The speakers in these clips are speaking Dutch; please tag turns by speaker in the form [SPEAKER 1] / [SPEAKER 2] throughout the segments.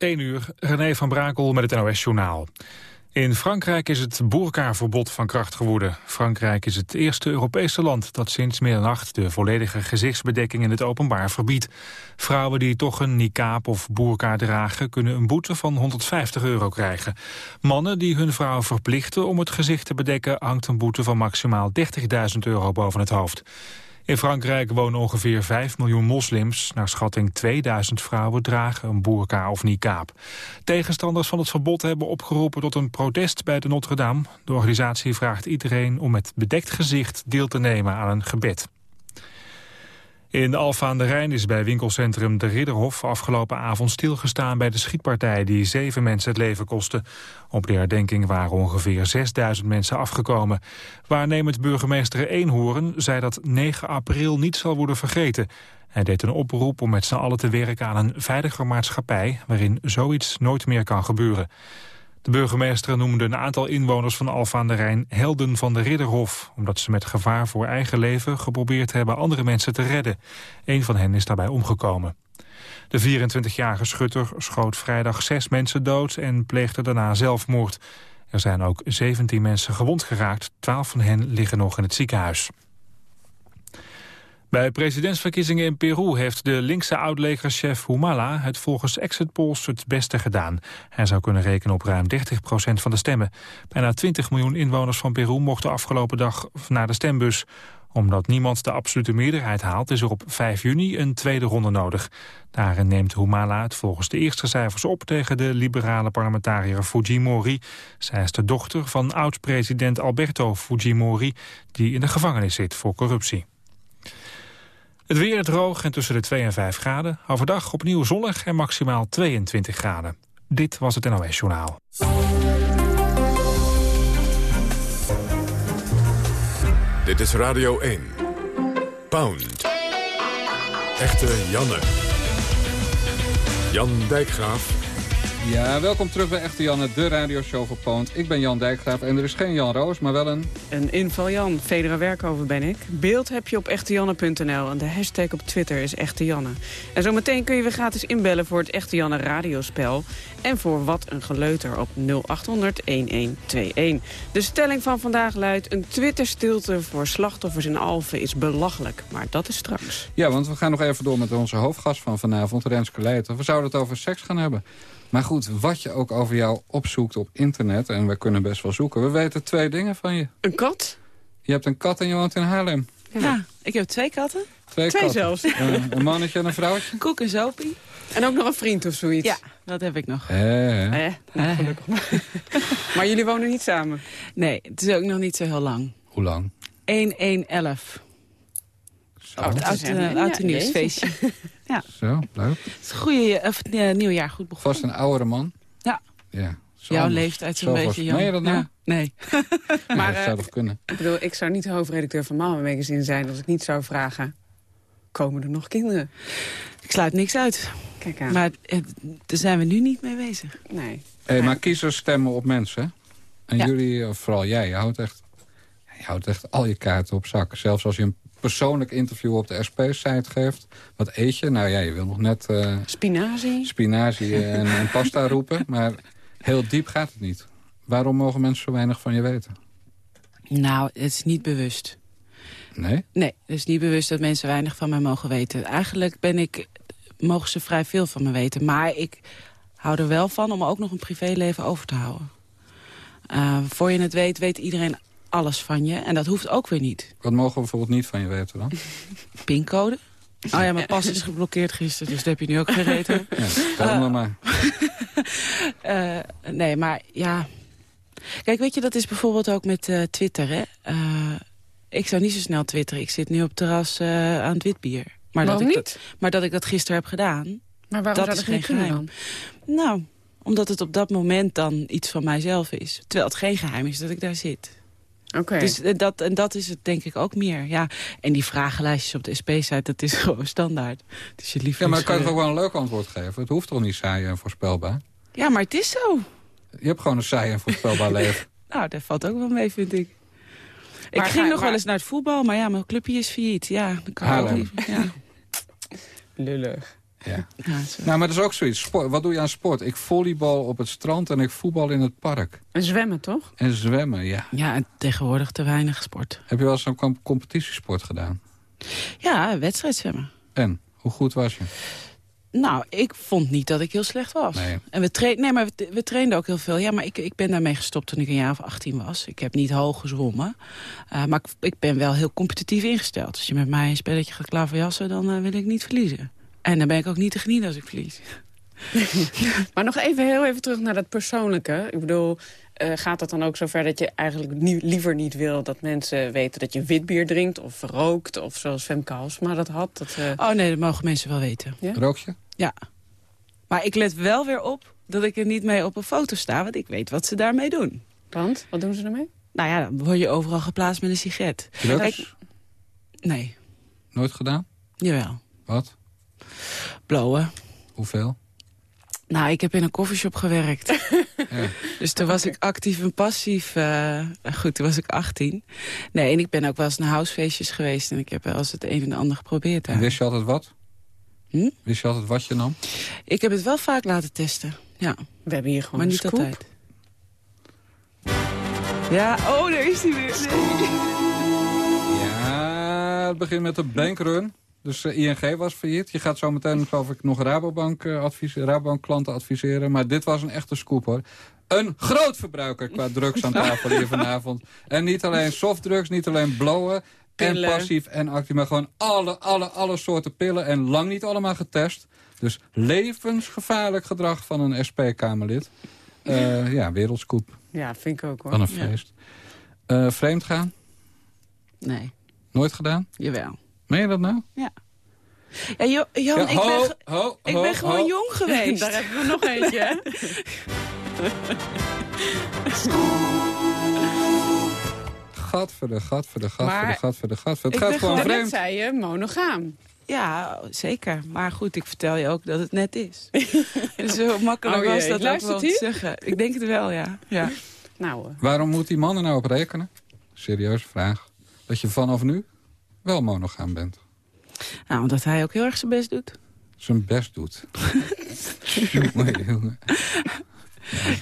[SPEAKER 1] 1 uur, René van Brakel met het NOS-journaal. In Frankrijk is het boerkaverbod van kracht geworden. Frankrijk is het eerste Europese land dat sinds middernacht... de volledige gezichtsbedekking in het openbaar verbiedt. Vrouwen die toch een niqab of boerka dragen... kunnen een boete van 150 euro krijgen. Mannen die hun vrouw verplichten om het gezicht te bedekken... hangt een boete van maximaal 30.000 euro boven het hoofd. In Frankrijk wonen ongeveer 5 miljoen moslims. Naar schatting 2000 vrouwen dragen een boerka of niqab. Tegenstanders van het verbod hebben opgeroepen tot een protest bij de Notre-Dame. De organisatie vraagt iedereen om met bedekt gezicht deel te nemen aan een gebed. In Alfa aan de Rijn is bij winkelcentrum De Ridderhof afgelopen avond stilgestaan bij de schietpartij die zeven mensen het leven kostte. Op de herdenking waren ongeveer 6000 mensen afgekomen. Waarnemend burgemeester Eenhoorn zei dat 9 april niet zal worden vergeten. Hij deed een oproep om met z'n allen te werken aan een veiliger maatschappij waarin zoiets nooit meer kan gebeuren. De burgemeester noemde een aantal inwoners van Alfa aan de Rijn helden van de Ridderhof, omdat ze met gevaar voor eigen leven geprobeerd hebben andere mensen te redden. Een van hen is daarbij omgekomen. De 24-jarige schutter schoot vrijdag zes mensen dood en pleegde daarna zelfmoord. Er zijn ook 17 mensen gewond geraakt, 12 van hen liggen nog in het ziekenhuis. Bij presidentsverkiezingen in Peru heeft de linkse oud-legerchef Humala het volgens exit polls het beste gedaan. Hij zou kunnen rekenen op ruim 30 procent van de stemmen. Bijna 20 miljoen inwoners van Peru mochten afgelopen dag naar de stembus. Omdat niemand de absolute meerderheid haalt, is er op 5 juni een tweede ronde nodig. Daarin neemt Humala het volgens de eerste cijfers op tegen de liberale parlementariër Fujimori. Zij is de dochter van oud-president Alberto Fujimori, die in de gevangenis zit voor corruptie. Het weer droog en tussen de 2 en 5 graden. Overdag opnieuw zonnig en maximaal 22 graden. Dit was het NOS Journaal.
[SPEAKER 2] Dit is Radio 1. Pound. Echte Janne. Jan Dijkgraaf
[SPEAKER 3] ja, welkom terug bij Echte Janne, de radioshow voor Poont. Ik ben Jan Dijkgraaf en er is geen Jan Roos, maar wel een...
[SPEAKER 4] Een inval Jan, Federa Werkover ben ik. Beeld heb je op echtejanne.nl en de hashtag op Twitter is Echte Janne. En zometeen kun je weer gratis inbellen voor het Echte Janne radiospel. En voor Wat een Geleuter op 0800-1121. De stelling van vandaag luidt... een Twitter-stilte voor slachtoffers in Alphen is belachelijk. Maar dat is straks.
[SPEAKER 3] Ja, want we gaan nog even door met onze hoofdgast van vanavond, Renske Leijten. We zouden het over seks gaan hebben. Maar goed, wat je ook over jou opzoekt op internet... en we kunnen best wel zoeken. We weten twee dingen van je.
[SPEAKER 4] Een kat?
[SPEAKER 3] Je hebt een kat en je woont in Haarlem.
[SPEAKER 5] Ja, ik heb twee katten.
[SPEAKER 3] Twee,
[SPEAKER 4] twee
[SPEAKER 3] katten.
[SPEAKER 4] zelfs.
[SPEAKER 3] een mannetje en een vrouwtje?
[SPEAKER 5] Koek en Zopie.
[SPEAKER 4] En ook nog een vriend of zoiets?
[SPEAKER 5] Ja, dat heb ik nog.
[SPEAKER 3] Eh,
[SPEAKER 4] eh nou, gelukkig. maar jullie wonen niet samen?
[SPEAKER 5] Nee, het is ook nog niet zo heel lang.
[SPEAKER 3] Hoe lang?
[SPEAKER 5] 1-1-11.
[SPEAKER 3] Zo.
[SPEAKER 5] Het oud, uh, oud nieuwsfeestje.
[SPEAKER 3] ja. Zo, leuk. Het
[SPEAKER 5] is een goede uh, nieuwjaar goed begonnen.
[SPEAKER 3] Vast een oudere man?
[SPEAKER 5] Ja.
[SPEAKER 3] Ja.
[SPEAKER 5] Jouw leeftijd zo'n beetje
[SPEAKER 3] jong. Meen je dat nou?
[SPEAKER 5] Ja, nee.
[SPEAKER 3] maar dat zou toch kunnen?
[SPEAKER 4] Ik bedoel, ik zou niet de hoofdredacteur van Mama Magazine zijn... als ik niet zou vragen, komen er nog kinderen?
[SPEAKER 5] Ik sluit niks uit.
[SPEAKER 4] Kijk aan.
[SPEAKER 5] Maar daar zijn we nu niet mee bezig.
[SPEAKER 4] Nee.
[SPEAKER 3] Hey, maar kiezers stemmen op mensen, En
[SPEAKER 5] ja.
[SPEAKER 3] jullie, of vooral jij, je houdt, echt, je houdt echt al je kaarten op zak. Zelfs als je een persoonlijk interview op de SP-site geeft. Wat eet je? Nou ja, je wil nog net... Uh,
[SPEAKER 4] spinazie.
[SPEAKER 3] Spinazie en, en pasta roepen. Maar heel diep gaat het niet. Waarom mogen mensen zo weinig van je weten?
[SPEAKER 5] Nou, het is niet bewust.
[SPEAKER 3] Nee?
[SPEAKER 5] Nee, het is niet bewust dat mensen weinig van mij mogen weten. Eigenlijk ben ik, mogen ze vrij veel van me weten. Maar ik hou er wel van om ook nog een privéleven over te houden. Uh, voor je het weet, weet iedereen alles van je. En dat hoeft ook weer niet.
[SPEAKER 3] Wat mogen we bijvoorbeeld niet van je weten dan?
[SPEAKER 5] Pincode. Oh ja, mijn pas is geblokkeerd gisteren, dus dat heb je nu ook gereden.
[SPEAKER 3] Ja, tel uh, maar.
[SPEAKER 5] uh, nee, maar ja... Kijk, weet je, dat is bijvoorbeeld ook met uh, Twitter, hè. ik zou niet zo snel twitteren. Ik zit nu op terras aan het witbier. Maar
[SPEAKER 4] waarom
[SPEAKER 5] dat
[SPEAKER 4] niet?
[SPEAKER 5] Ik dat, maar dat ik dat gisteren heb gedaan...
[SPEAKER 4] Maar waarom
[SPEAKER 5] dat
[SPEAKER 4] zou
[SPEAKER 5] is geen geheim.
[SPEAKER 4] Dan?
[SPEAKER 5] Nou, omdat het op dat moment dan iets van mijzelf is. Terwijl het geen geheim is dat ik daar zit.
[SPEAKER 4] Okay.
[SPEAKER 5] Dus dat, en dat is het denk ik ook meer. Ja. En die vragenlijstjes op de SP-site, dat is gewoon standaard. Het is je
[SPEAKER 3] ja, maar dan kan je toch wel een leuk antwoord geven? Het hoeft toch niet saai en voorspelbaar?
[SPEAKER 5] Ja, maar het is zo.
[SPEAKER 3] Je hebt gewoon een saai en voorspelbaar leven.
[SPEAKER 5] nou, dat valt ook wel mee, vind ik. Maar ik ging nog maar... wel eens naar het voetbal, maar ja, mijn clubje is failliet. Ja, dan kan ik ook niet. Ja.
[SPEAKER 4] Lullig.
[SPEAKER 3] Ja. Nou, maar dat is ook zoiets. Sport, wat doe je aan sport? Ik volleybal op het strand en ik voetbal in het park.
[SPEAKER 4] En zwemmen, toch?
[SPEAKER 3] En zwemmen, ja.
[SPEAKER 5] ja, en tegenwoordig te weinig sport.
[SPEAKER 3] Heb je wel eens com- competitiesport gedaan?
[SPEAKER 5] Ja, wedstrijdzwemmen.
[SPEAKER 3] En, hoe goed was je?
[SPEAKER 5] Nou, ik vond niet dat ik heel slecht was.
[SPEAKER 3] Nee.
[SPEAKER 5] En we, train, nee, maar we, we trainden ook heel veel. Ja, maar ik, ik ben daarmee gestopt toen ik een jaar of 18 was. Ik heb niet hoog gezwommen. Uh, maar ik, ik, ben wel heel competitief ingesteld. Als je met mij een spelletje gaat klaverjassen, dan uh, wil ik niet verliezen. En dan ben ik ook niet te genieten als ik verlies.
[SPEAKER 4] maar nog even heel even terug naar dat persoonlijke. Ik bedoel, uh, gaat het dan ook zover dat je eigenlijk nie, liever niet wil... dat mensen weten dat je witbier drinkt of rookt... of zoals Femke Halsma dat had? Dat, uh...
[SPEAKER 5] Oh nee, dat mogen mensen wel weten.
[SPEAKER 4] Ja?
[SPEAKER 3] Rook je?
[SPEAKER 5] Ja. Maar ik let wel weer op dat ik er niet mee op een foto sta... want ik weet wat ze daarmee doen.
[SPEAKER 4] Want? Wat doen ze ermee?
[SPEAKER 5] Nou ja, dan word je overal geplaatst met een sigaret.
[SPEAKER 3] Drugs?
[SPEAKER 5] Kijk, nee.
[SPEAKER 3] Nooit gedaan?
[SPEAKER 5] Jawel.
[SPEAKER 3] Wat?
[SPEAKER 5] Blowen.
[SPEAKER 3] Hoeveel?
[SPEAKER 5] Nou, ik heb in een koffieshop gewerkt.
[SPEAKER 3] ja.
[SPEAKER 5] Dus toen was ik actief en passief. Uh, goed, toen was ik 18. Nee, en ik ben ook wel eens naar housefeestjes geweest. En ik heb wel eens het een en ander geprobeerd.
[SPEAKER 3] En wist je altijd wat?
[SPEAKER 5] Hm?
[SPEAKER 3] Wist je altijd wat je nam?
[SPEAKER 5] Ik heb het wel vaak laten testen, ja.
[SPEAKER 4] We hebben hier gewoon
[SPEAKER 5] maar
[SPEAKER 4] een
[SPEAKER 5] niet
[SPEAKER 4] scoop.
[SPEAKER 5] altijd. Ja, oh, daar is hij weer. Nee.
[SPEAKER 3] Ja, het begint met de bankrun. Dus uh, ING was failliet. Je gaat zo meteen, geloof ik, nog Rabobank, uh, advise Rabobank klanten adviseren. Maar dit was een echte scoop, hoor. Een groot verbruiker qua drugs aan tafel hier vanavond. En niet alleen softdrugs, niet alleen blowen en passief en actief. Maar gewoon alle, alle, alle soorten pillen. En lang niet allemaal getest. Dus levensgevaarlijk gedrag van een SP-Kamerlid. Uh, ja, wereldscoop.
[SPEAKER 4] Ja, vind ik ook, hoor.
[SPEAKER 3] Van een feest. Ja. vreemd gaan?
[SPEAKER 5] Nee.
[SPEAKER 3] Nooit gedaan?
[SPEAKER 5] Jawel.
[SPEAKER 3] Meen je dat nou?
[SPEAKER 5] Ja. Ja, jo Jan,
[SPEAKER 3] ja,
[SPEAKER 5] ik
[SPEAKER 3] ho,
[SPEAKER 5] ben,
[SPEAKER 3] ho,
[SPEAKER 5] ik
[SPEAKER 3] ho,
[SPEAKER 5] ben gewoon
[SPEAKER 3] ho.
[SPEAKER 5] jong geweest.
[SPEAKER 4] Daar hebben we nog eentje, hè?
[SPEAKER 3] Gadverde, gadverde, gadverde,
[SPEAKER 4] Maar
[SPEAKER 3] gadverde, gadverde.
[SPEAKER 5] ik
[SPEAKER 3] Het gaat gewoon vreemd.
[SPEAKER 4] Net zei je monogaam.
[SPEAKER 5] Ja, zeker. Maar goed, ik vertel je ook dat het net is. zo makkelijk
[SPEAKER 4] Oh
[SPEAKER 5] was dat ook
[SPEAKER 4] luistert
[SPEAKER 5] wel te zeggen. Ik denk het wel, ja. ja.
[SPEAKER 4] Nou, uh,
[SPEAKER 3] Waarom moet die man er nou op rekenen? Serieuze vraag. Dat je vanaf nu wel monogaam bent.
[SPEAKER 5] Nou, omdat hij ook heel erg zijn best doet.
[SPEAKER 3] Zijn best doet. jongen, jongen.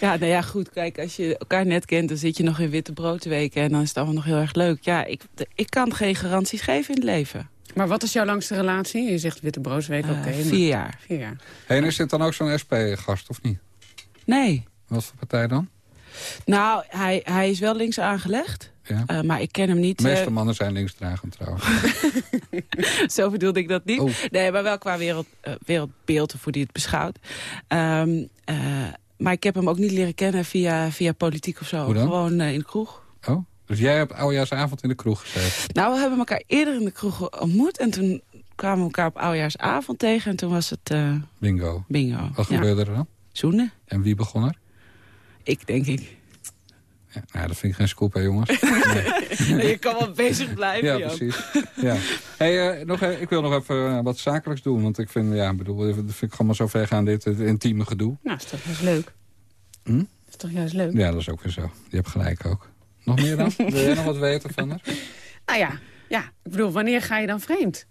[SPEAKER 5] Ja, nou ja, goed. Kijk, als je elkaar net kent, dan zit je nog in witte broodweken... en dan is het allemaal nog heel erg leuk. Ja, ik, ik kan geen garanties geven in het leven.
[SPEAKER 4] maar wat is jouw langste relatie? Je zegt witte broosweek,
[SPEAKER 5] Uh,
[SPEAKER 4] oké.
[SPEAKER 5] vier jaar.
[SPEAKER 4] Vier jaar.
[SPEAKER 3] En is dit dan ook zo'n SP-gast, of niet?
[SPEAKER 5] Nee.
[SPEAKER 3] Wat voor partij dan?
[SPEAKER 5] Nou, hij, hij is wel links aangelegd.
[SPEAKER 3] Ja.
[SPEAKER 5] Uh, maar ik ken hem niet.
[SPEAKER 3] De meeste
[SPEAKER 5] uh,
[SPEAKER 3] mannen zijn linksdragend trouwens.
[SPEAKER 5] Zo bedoelde ik dat niet.
[SPEAKER 3] Oh.
[SPEAKER 5] Nee, maar wel qua wereld, uh, wereldbeeld, of hoe hij het beschouwt. Um, maar ik heb hem ook niet leren kennen via, via politiek of zo. Gewoon in de kroeg.
[SPEAKER 3] Oh, dus jij hebt oudejaarsavond in de kroeg gezeten?
[SPEAKER 5] Nou, we hebben elkaar eerder in de kroeg ontmoet. En toen kwamen we elkaar op oudejaarsavond tegen. En toen was het
[SPEAKER 3] bingo.
[SPEAKER 5] bingo.
[SPEAKER 3] Wat
[SPEAKER 5] ja.
[SPEAKER 3] gebeurde er dan?
[SPEAKER 5] Zoenen.
[SPEAKER 3] En wie begon er?
[SPEAKER 5] Ik, denk ik.
[SPEAKER 3] Ja, nou, dat vind ik geen scoop, hè, jongens.
[SPEAKER 5] Nee. je kan wel bezig blijven,
[SPEAKER 3] Ja,
[SPEAKER 5] Jan.
[SPEAKER 3] precies. Ja. Hey, uh, nog, ik wil nog even uh, wat zakelijks doen. Want ik vind, ja, bedoel, dat vind ik gewoon maar zo ver gaan, dit, dit intieme gedoe.
[SPEAKER 4] Nou, is toch juist leuk?
[SPEAKER 3] Hm?
[SPEAKER 4] Is toch juist leuk?
[SPEAKER 3] Ja, dat is ook weer zo. Je hebt gelijk ook. Nog meer dan? wil jij nog wat weten van haar?
[SPEAKER 4] Nou ja, ja, ik bedoel, wanneer ga je dan vreemd?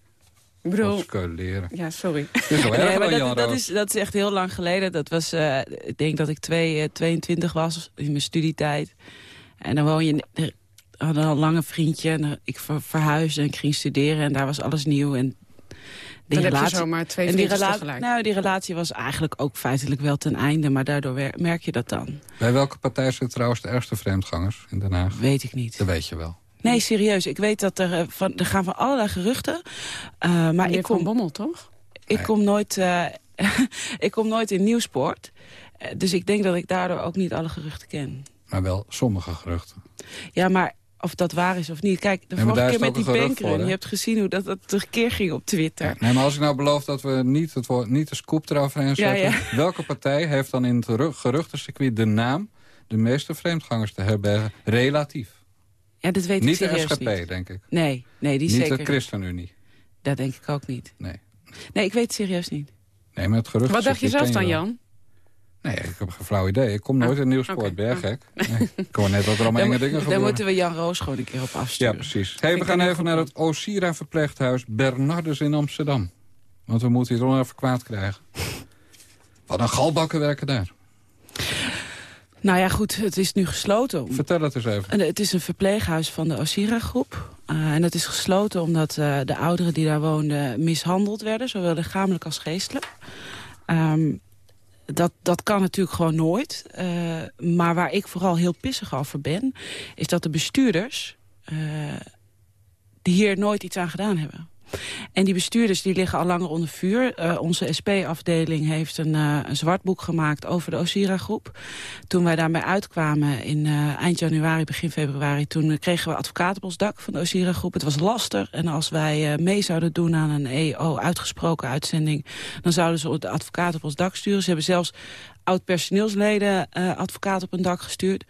[SPEAKER 4] Ik bedoel...
[SPEAKER 3] leren.
[SPEAKER 4] Ja, sorry.
[SPEAKER 3] Dit is Jan
[SPEAKER 5] dat, dat, is, dat is echt heel lang geleden. Dat was, uh, ik denk dat ik twee, uh, 22 was in mijn studietijd. En dan woon je... Er, hadden al een lange vriendje. En ik ver, verhuisde en ik ging studeren. En daar was alles nieuw. En
[SPEAKER 4] die dan relatie, heb je zomaar twee
[SPEAKER 5] en die
[SPEAKER 4] relatie.
[SPEAKER 5] Nou, die relatie was eigenlijk ook feitelijk wel ten einde. Maar daardoor merk je dat dan.
[SPEAKER 3] Bij welke partij zitten trouwens de ergste vreemdgangers in Den Haag?
[SPEAKER 5] Weet ik niet.
[SPEAKER 3] Dat weet je wel.
[SPEAKER 5] Nee, serieus. Ik weet dat er, van, er gaan van allerlei geruchten. Uh, maar ik kom,
[SPEAKER 4] Bommel, toch?
[SPEAKER 5] Ik kom nooit... Uh, ik kom nooit in Nieuwsport. Uh, dus ik denk dat ik daardoor ook niet alle geruchten ken.
[SPEAKER 3] Maar wel sommige geruchten.
[SPEAKER 5] Ja, maar of dat waar is of niet. Kijk, de
[SPEAKER 3] nee,
[SPEAKER 5] vorige keer met die bankrun, je hebt gezien hoe dat, dat terkeer ging op Twitter.
[SPEAKER 3] Ja, nee, maar als ik nou beloof dat we niet, het woord, niet de scoop eroverheen zetten... Ja, ja. welke partij heeft dan in het geruchtencircuit de naam... de meeste vreemdgangers te herbergen, relatief?
[SPEAKER 5] Ja, dat weet
[SPEAKER 3] niet
[SPEAKER 5] ik
[SPEAKER 3] de SGP,
[SPEAKER 5] niet.
[SPEAKER 3] denk ik.
[SPEAKER 5] Nee, nee die
[SPEAKER 3] niet
[SPEAKER 5] zeker
[SPEAKER 3] de ChristenUnie.
[SPEAKER 5] Dat denk ik ook niet.
[SPEAKER 3] Nee.
[SPEAKER 5] Nee, ik weet het serieus niet.
[SPEAKER 3] Nee, maar het gerucht...
[SPEAKER 4] Wat dacht je zelf dan, Jan?
[SPEAKER 3] Nee, ik heb geen flauw idee. Ik kom nooit
[SPEAKER 4] Ah,
[SPEAKER 3] in Nieuwsport, jij gek? Nee, ik hoor net dat er allemaal enge dingen
[SPEAKER 5] Daar
[SPEAKER 3] gebeuren.
[SPEAKER 5] moeten we Jan Roos gewoon een keer op
[SPEAKER 3] Ja,
[SPEAKER 5] afsturen.
[SPEAKER 3] precies. Hey, we
[SPEAKER 4] ik
[SPEAKER 3] gaan even naar het Osira verpleeghuis Bernardus in Amsterdam. Want we moeten hier even kwaad krijgen. Wat een galbakken werken daar.
[SPEAKER 5] Nou ja, goed, het is nu gesloten.
[SPEAKER 3] Vertel het eens even.
[SPEAKER 5] En Het is een verpleeghuis van de Osira-groep. Uh, en dat is gesloten omdat uh, de ouderen die daar woonden mishandeld werden. Zowel lichamelijk als geestelijk. Um, dat, dat kan natuurlijk gewoon nooit. Uh, maar waar ik vooral heel pissig over ben... is dat de bestuurders die hier nooit iets aan gedaan hebben. En die bestuurders die liggen al langer onder vuur. Uh, onze SP-afdeling heeft een, uh, zwart boek gemaakt over de Osira-groep. Toen wij daarmee uitkwamen in uh, eind januari, begin februari... toen kregen we advocatenbosdak van de Osira-groep. Het was lastig en als wij mee zouden doen aan een EO uitgesproken uitzending... dan zouden ze de advocaat op ons dak sturen. Ze hebben zelfs oud-personeelsleden advocaat op een dak gestuurd.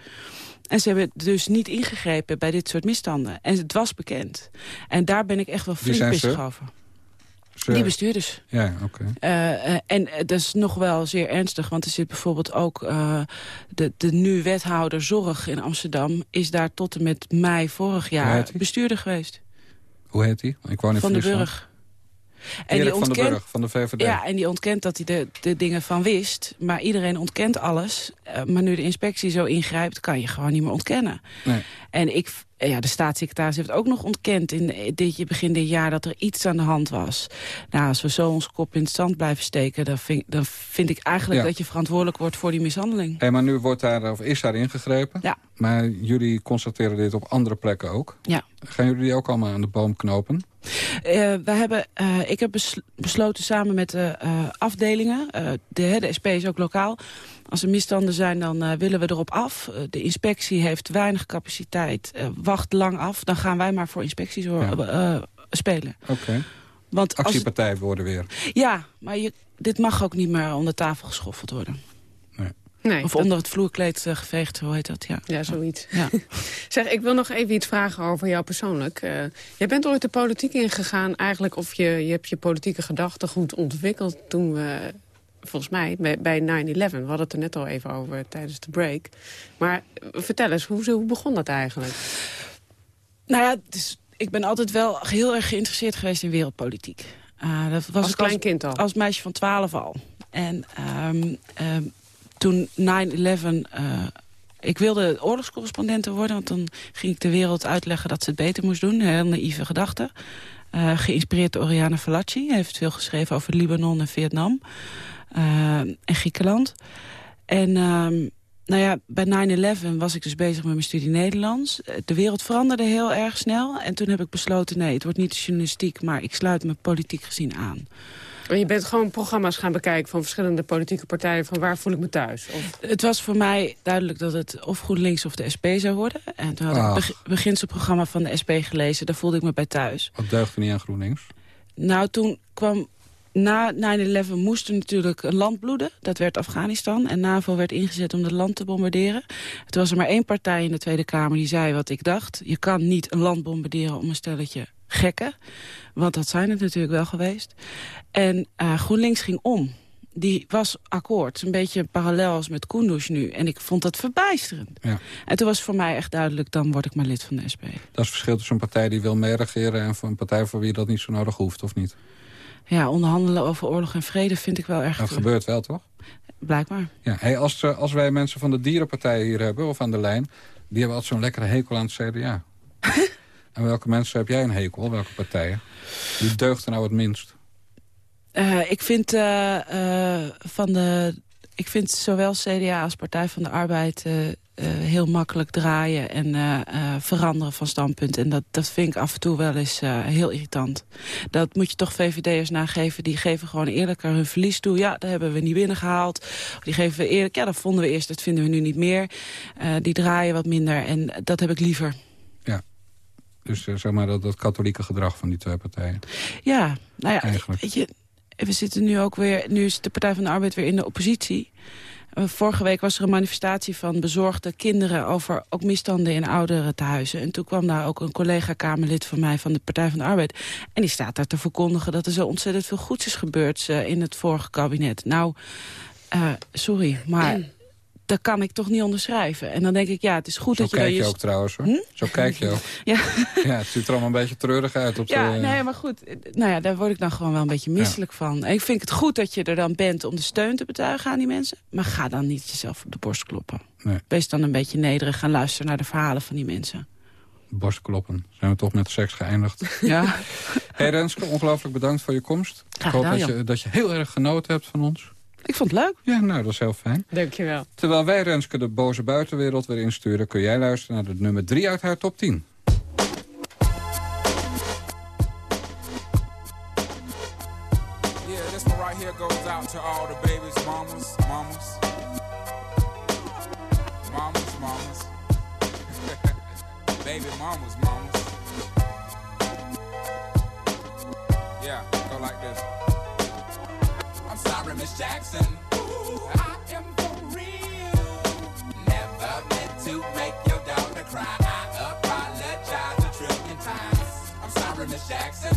[SPEAKER 5] En ze hebben dus niet ingegrepen bij dit soort misstanden. En het was bekend. En daar ben ik echt wel flink pissig over. Ze... Die bestuurders.
[SPEAKER 3] Ja, oké.
[SPEAKER 5] Okay. Uh, uh, en dat is nog wel zeer ernstig, want er zit bijvoorbeeld ook... Uh, de, de nu wethouder zorg in Amsterdam... is daar tot en met mei vorig jaar bestuurder geweest.
[SPEAKER 3] Hoe heet hij? Ik woon in
[SPEAKER 5] Van de Burg.
[SPEAKER 3] En die ontkent, van de Burg, van de VVD.
[SPEAKER 5] Ja, en die ontkent dat hij de, de dingen van wist. Maar iedereen ontkent alles. Uh, maar nu de inspectie zo ingrijpt, kan je gewoon niet meer ontkennen. Nee. En ik, ja, de staatssecretaris heeft ook nog ontkend in dit, begin dit jaar dat er iets aan de hand was. Nou, als we zo ons kop in het zand blijven steken, dan vind, dan vind ik eigenlijk ja. dat je verantwoordelijk wordt voor die mishandeling.
[SPEAKER 3] Hey, maar nu wordt daar, of is daar ingegrepen.
[SPEAKER 5] Ja.
[SPEAKER 3] Maar jullie constateren dit op andere plekken ook.
[SPEAKER 5] Ja.
[SPEAKER 3] Gaan jullie die ook allemaal aan de boom knopen?
[SPEAKER 5] Uh, we hebben, uh, ik heb besl besloten samen met de uh, afdelingen, de, de SP is ook lokaal... Als er misstanden zijn, dan willen we erop af. de inspectie heeft weinig capaciteit, wacht lang af. Dan gaan wij maar voor inspecties ja. spelen.
[SPEAKER 3] Oké. Okay. Want Actiepartij worden weer.
[SPEAKER 5] Ja, maar je, dit mag ook niet meer onder tafel geschoffeld worden.
[SPEAKER 3] Nee.
[SPEAKER 5] Of dat... onder het vloerkleed uh, geveegd, hoe heet dat? Ja,
[SPEAKER 4] ja zoiets. Ja. zeg, ik wil nog even iets vragen over jou persoonlijk. Uh, jij bent ooit de politiek ingegaan eigenlijk... of je, je hebt je politieke gedachten goed ontwikkeld toen we... Volgens mij, bij, bij 9-11. We hadden het er net al even over tijdens de break. Maar vertel eens, hoe, hoe begon dat eigenlijk?
[SPEAKER 5] Nou ja, dus, ik ben altijd wel heel erg geïnteresseerd geweest in wereldpolitiek. Uh, dat was
[SPEAKER 4] als klein als, kind al?
[SPEAKER 5] Als meisje van 12 al. En um, um, toen 9-11... Uh, ik wilde oorlogscorrespondenten worden, want dan ging ik de wereld uitleggen dat ze het beter moest doen. Heel naïeve gedachte. Uh, geïnspireerd door Oriana Fallaci. Heeft veel geschreven over Libanon en Vietnam. Uh, en Griekenland. En uh, nou ja, bij 9-11 was ik dus bezig met mijn studie Nederlands. De wereld veranderde heel erg snel. En toen heb ik besloten, nee, het wordt niet journalistiek... maar ik sluit me politiek gezien aan.
[SPEAKER 4] Je bent gewoon programma's gaan bekijken van verschillende politieke partijen... van waar voel ik me thuis? Of...
[SPEAKER 5] Het was voor mij duidelijk dat het of GroenLinks of de SP zou worden. En toen had Ach. ik het beginselprogramma van de SP gelezen. Daar voelde ik me bij thuis.
[SPEAKER 3] Wat deugde niet aan GroenLinks?
[SPEAKER 5] Nou, toen kwam... Na 9-11 moest er natuurlijk een land bloeden. Dat werd Afghanistan. En NAVO werd ingezet om het land te bombarderen. Toen was er maar één partij in de Tweede Kamer die zei wat ik dacht. Je kan niet een land bombarderen om een stelletje gekken. Want dat zijn het natuurlijk wel geweest. En uh, GroenLinks ging om. Die was akkoord. Een beetje parallel als met Koenders nu. En ik vond dat verbijsterend.
[SPEAKER 3] Ja.
[SPEAKER 5] En toen was voor mij echt duidelijk... dan word ik maar lid van de SP. Dat is
[SPEAKER 3] het verschil tussen een partij die wil meeregeren... en voor een partij voor wie dat niet zo nodig hoeft, of niet?
[SPEAKER 5] Ja, onderhandelen over oorlog en vrede vind ik wel erg...
[SPEAKER 3] Dat gebeurt wel, toch?
[SPEAKER 5] Blijkbaar.
[SPEAKER 3] Ja, hey, als, uh, als wij mensen van de dierenpartij hier hebben, of aan de lijn... die hebben altijd zo'n lekkere hekel aan het CDA. En welke mensen heb jij een hekel? Welke partijen? Wie deugt er nou het minst?
[SPEAKER 5] Uh, ik vind uh, uh, van de... Ik vind zowel CDA als Partij van de Arbeid heel makkelijk draaien en veranderen van standpunt. En dat, dat vind ik af en toe wel eens heel irritant. Dat moet je toch VVD'ers nageven. Die geven gewoon eerlijker hun verlies toe. Ja, dat hebben we niet binnengehaald. Die geven we eerlijk. Ja, dat vonden we eerst. Dat vinden we nu niet meer. die draaien wat minder. En dat heb ik liever.
[SPEAKER 3] Dus uh, zeg maar dat, dat katholieke gedrag van die twee partijen.
[SPEAKER 5] Ja, nou ja, Eigenlijk. weet je, we zitten nu ook weer... Nu is de Partij van de Arbeid weer in de oppositie. Uh, vorige week was er een manifestatie van bezorgde kinderen... over ook misstanden in oudere tehuizen. En toen kwam daar ook een collega-Kamerlid van mij van de Partij van de Arbeid. En die staat daar te verkondigen dat er zo ontzettend veel goeds is gebeurd... Uh, in het vorige kabinet. Nou, sorry, maar dat kan ik toch niet onderschrijven. En dan denk ik, ja, het is goed
[SPEAKER 3] Zo
[SPEAKER 5] dat je...
[SPEAKER 3] kijk
[SPEAKER 5] dan
[SPEAKER 3] je
[SPEAKER 5] je
[SPEAKER 3] ook trouwens hoor.
[SPEAKER 5] Hm?
[SPEAKER 3] Zo kijk je ook.
[SPEAKER 5] Ja.
[SPEAKER 3] Ja, het ziet er allemaal een beetje treurig uit. Op
[SPEAKER 5] Ja,
[SPEAKER 3] de,
[SPEAKER 5] nee, maar goed. Nou ja, daar word ik dan gewoon wel een beetje misselijk van. En ik vind het goed dat je er dan bent om de steun te betuigen aan die mensen. Maar ga dan niet jezelf op de borst kloppen.
[SPEAKER 3] Nee.
[SPEAKER 5] Wees dan een beetje nederig. Gaan luisteren naar de verhalen van die mensen.
[SPEAKER 3] Borstkloppen. Zijn we toch met seks geëindigd.
[SPEAKER 5] Ja.
[SPEAKER 3] hey Renske, ongelooflijk bedankt voor je komst.
[SPEAKER 5] Graag
[SPEAKER 3] ik hoop
[SPEAKER 5] gedaan,
[SPEAKER 3] dat je, dat je heel erg genoten hebt van ons.
[SPEAKER 5] Ik vond het leuk.
[SPEAKER 3] Ja, nou, dat is heel fijn.
[SPEAKER 4] Dankjewel.
[SPEAKER 3] Terwijl wij Renske de boze buitenwereld weer insturen... kun jij luisteren naar de nummer 3 uit haar top 10.
[SPEAKER 6] Yeah, this one right here goes out to all the babies, mamas, mamas. Mamas, mamas. Baby mamas, Jackson.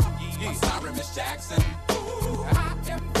[SPEAKER 7] Yeah.
[SPEAKER 6] I'm sorry, Miss Jackson. Ooh, I am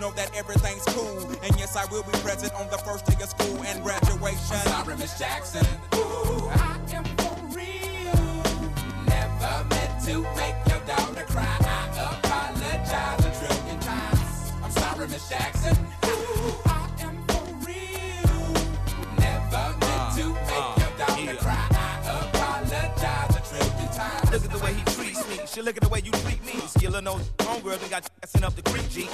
[SPEAKER 6] know that everything's cool. And yes, I will be present on the first day of school and graduation. I'm sorry, Miss Jackson. Ooh, I am for real. Never meant to make your daughter cry. I apologize a trillion times. I'm sorry, Miss Jackson. Ooh, I am for real. Never meant to uh, make uh, your daughter cry. I apologize a trillion times.
[SPEAKER 7] Look at the way he treats me. She look at the way you treat me. Skillin' those homegirl done got sent up the creek, G.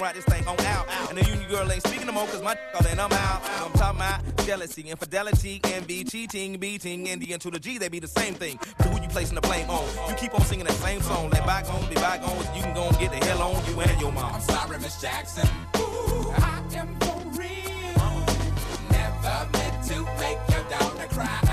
[SPEAKER 7] ride this thing on out. And the union girl ain't speaking no more, cause my all and I'm out. I'm talking about jealousy, infidelity, envy, cheating, beating, and the N to the G, they be the same thing. But who you placing the blame on? You keep on singing that same song. Let bygones be bygones, you can go and get the hell on you and your mom.
[SPEAKER 6] I'm sorry, Miss Jackson. Ooh, I am for real. Never meant to make your daughter cry.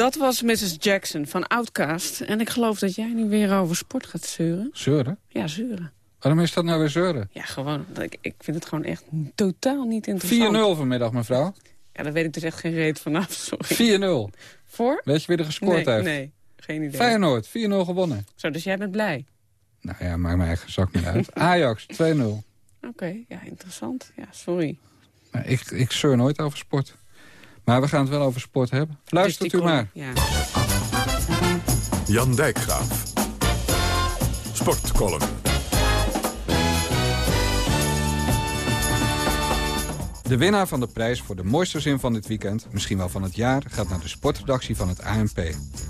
[SPEAKER 4] Dat was Mrs. Jackson van Outcast. En ik geloof dat jij nu weer over sport gaat zeuren.
[SPEAKER 3] Zeuren?
[SPEAKER 4] Ja, zeuren.
[SPEAKER 3] Waarom is dat nou weer zeuren? 4-0
[SPEAKER 4] Ja, gewoon. Ik, ik vind het gewoon echt totaal niet interessant.
[SPEAKER 3] vanmiddag, mevrouw.
[SPEAKER 4] Ja, daar weet ik dus echt geen reet vanaf, sorry.
[SPEAKER 3] 4-0.
[SPEAKER 4] Voor?
[SPEAKER 3] Weet je wie er gescoord
[SPEAKER 4] nee,
[SPEAKER 3] heeft?
[SPEAKER 4] nee, geen idee.
[SPEAKER 3] Feyenoord, 4-0 gewonnen.
[SPEAKER 4] Zo, dus jij bent blij?
[SPEAKER 3] Nou ja, maakt mijn eigen zak niet uit. Ajax, 2-0.
[SPEAKER 4] Oké, ja, interessant. Ja, sorry.
[SPEAKER 3] Ik, ik zeur nooit over sport. Maar we gaan het wel over sport hebben. Luistert
[SPEAKER 4] Dus
[SPEAKER 3] u maar.
[SPEAKER 4] Ja.
[SPEAKER 2] Jan Dijkgraaf. Sportcolumn.
[SPEAKER 3] De winnaar van de prijs voor de mooiste zin van dit weekend, misschien wel van het jaar, gaat naar de sportredactie van het ANP.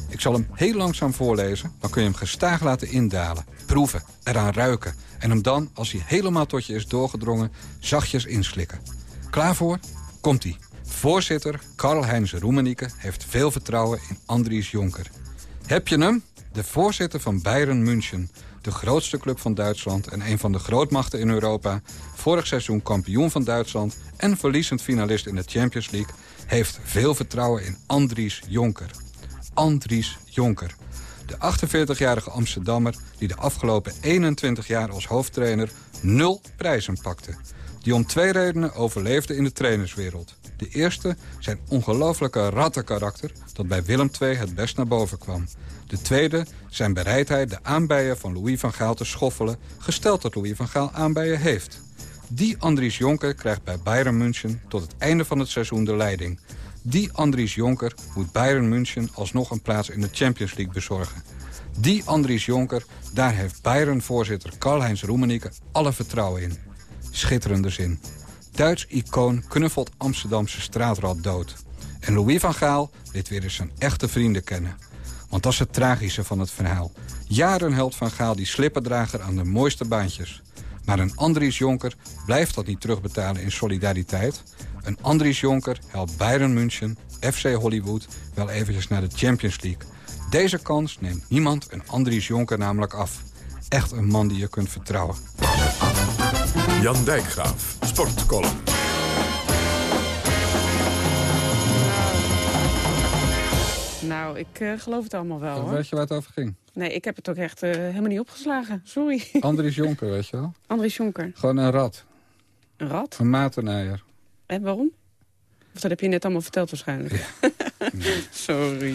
[SPEAKER 3] Ik zal hem heel langzaam voorlezen, dan kun je hem gestaag laten indalen. Proeven, eraan ruiken en hem dan, als hij helemaal tot je is doorgedrongen, zachtjes inslikken. Klaar voor? Komt-ie. Voorzitter Karl-Heinz Roemenike heeft veel vertrouwen in Andries Jonker. Heb je hem? De voorzitter van Bayern München. De grootste club van Duitsland en een van de grootmachten in Europa. Vorig seizoen kampioen van Duitsland en verliezend finalist in de Champions League. Heeft veel vertrouwen in Andries Jonker. Andries Jonker. De 48-jarige Amsterdammer die de afgelopen 21 jaar als hoofdtrainer nul prijzen pakte. Die om twee redenen overleefde in de trainerswereld. De eerste, zijn ongelooflijke rattenkarakter... dat bij Willem II het best naar boven kwam. De tweede, zijn bereidheid de aanbijen van Louis van Gaal te schoffelen... gesteld dat Louis van Gaal aanbijen heeft. Die Andries Jonker krijgt bij Bayern München tot het einde van het seizoen de leiding. Die Andries Jonker moet Bayern München alsnog een plaats in de Champions League bezorgen. Die Andries Jonker, daar heeft Bayern-voorzitter Karl-Heinz Roemenike alle vertrouwen in. Schitterende zin. Duits icoon knuffelt Amsterdamse straatrad dood. En Louis van Gaal liet weer eens zijn echte vrienden kennen. Want dat is het tragische van het verhaal. Jaren helpt Van Gaal die slippendrager aan de mooiste baantjes. Maar een Andries Jonker blijft dat niet terugbetalen in solidariteit. Een Andries Jonker helpt Bayern München, FC Hollywood... wel eventjes naar de Champions League. Deze kans neemt niemand een Andries Jonker namelijk af. Echt een man die je kunt vertrouwen.
[SPEAKER 2] Jan Dijkgraaf. Sportcolumn.
[SPEAKER 4] Nou, ik eh, geloof het allemaal wel, hoor.
[SPEAKER 3] Weet je waar het over ging?
[SPEAKER 4] Nee, ik heb het ook echt eh, helemaal niet opgeslagen. Sorry.
[SPEAKER 3] Andries Jonker, weet je wel?
[SPEAKER 4] Andries Jonker.
[SPEAKER 3] Gewoon een rat.
[SPEAKER 4] Een rat?
[SPEAKER 3] Een matenaaier.
[SPEAKER 4] En waarom? Of dat heb je net allemaal verteld waarschijnlijk. Sorry.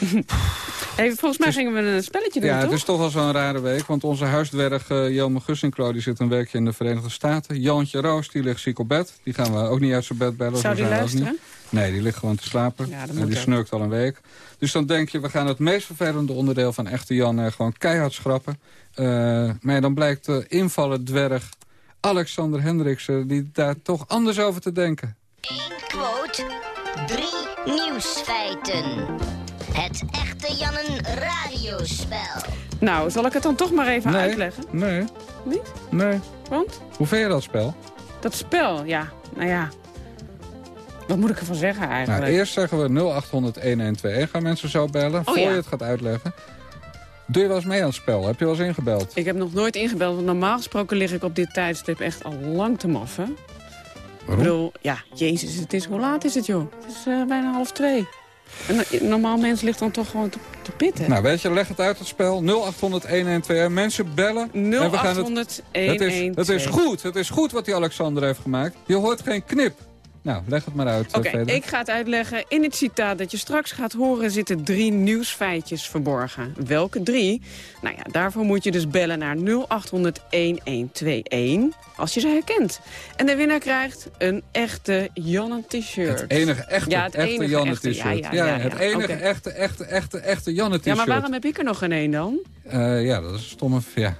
[SPEAKER 4] hey, volgens mij gingen we een spelletje doen,
[SPEAKER 3] Ja,
[SPEAKER 4] toch?
[SPEAKER 3] het is toch wel zo'n rare week. Want onze huisdwerg uh, Jelme Gussinklo die zit een weekje in de Verenigde Staten. Jantje Roos die ligt ziek op bed. Die gaan we ook niet uit zijn bed bellen.
[SPEAKER 4] Zou
[SPEAKER 3] zo
[SPEAKER 4] die
[SPEAKER 3] zijn we ook
[SPEAKER 4] luisteren?
[SPEAKER 3] Niet. Nee, die ligt gewoon te slapen.
[SPEAKER 4] Ja,
[SPEAKER 3] en die
[SPEAKER 4] ook.
[SPEAKER 3] snurkt al een week. Dus dan denk je, we gaan het meest vervelende onderdeel van Echte Jan eh, gewoon keihard schrappen. Eh, maar ja, dan blijkt de invallen dwerg Alexander Hendriksen... die daar toch anders over te denken.
[SPEAKER 8] Eén quote, drie nieuwsfeiten. Het echte Jannen radiospel.
[SPEAKER 4] Nou, zal ik het dan toch maar even
[SPEAKER 3] nee,
[SPEAKER 4] uitleggen?
[SPEAKER 3] Nee,
[SPEAKER 4] Niet?
[SPEAKER 3] nee.
[SPEAKER 4] Want?
[SPEAKER 3] Hoe vind je dat spel?
[SPEAKER 4] Dat spel, ja. Nou ja. Wat moet ik ervan zeggen eigenlijk?
[SPEAKER 3] Nou, eerst zeggen we 0800-1121. Gaan mensen zo bellen,
[SPEAKER 4] Oh,
[SPEAKER 3] voor
[SPEAKER 4] ja.
[SPEAKER 3] je het gaat uitleggen. Doe je wel eens mee aan het spel? Heb je wel eens ingebeld?
[SPEAKER 4] Ik heb nog nooit ingebeld, want normaal gesproken lig ik op dit tijdstip echt al lang te maffen. Ik
[SPEAKER 3] Waarom?
[SPEAKER 4] bedoel, ja, jezus, het is, hoe laat is het joh? Het is eh, bijna half twee. En een normaal mens ligt dan toch gewoon te, te pitten.
[SPEAKER 3] Nou, weet je, leg het uit, het spel. 0800-1121. Mensen bellen. en we gaan het...
[SPEAKER 4] 0800
[SPEAKER 3] Het is, het is goed, het is goed wat die Alexander heeft gemaakt. Je hoort geen knip. Nou, leg het maar uit,
[SPEAKER 4] Oké,
[SPEAKER 3] eh, Frederik.
[SPEAKER 4] ik ga het uitleggen. In het citaat dat je straks gaat horen zitten drie nieuwsfeitjes verborgen. Welke drie? Nou ja, daarvoor moet je dus bellen naar 0800-1121 als je ze herkent. En de winnaar krijgt een echte Jannen t-shirt.
[SPEAKER 3] Het enige echte,
[SPEAKER 4] Ja, het
[SPEAKER 3] echte
[SPEAKER 4] enige
[SPEAKER 3] Janne t-shirt.
[SPEAKER 4] ja, ja, ja,
[SPEAKER 3] het enige
[SPEAKER 4] Oké.
[SPEAKER 3] echte, echte, echte, echte Janne t-shirt.
[SPEAKER 4] Ja, maar waarom heb ik er nog geen één dan?
[SPEAKER 3] Eh, ja, dat is een stomme... Ja,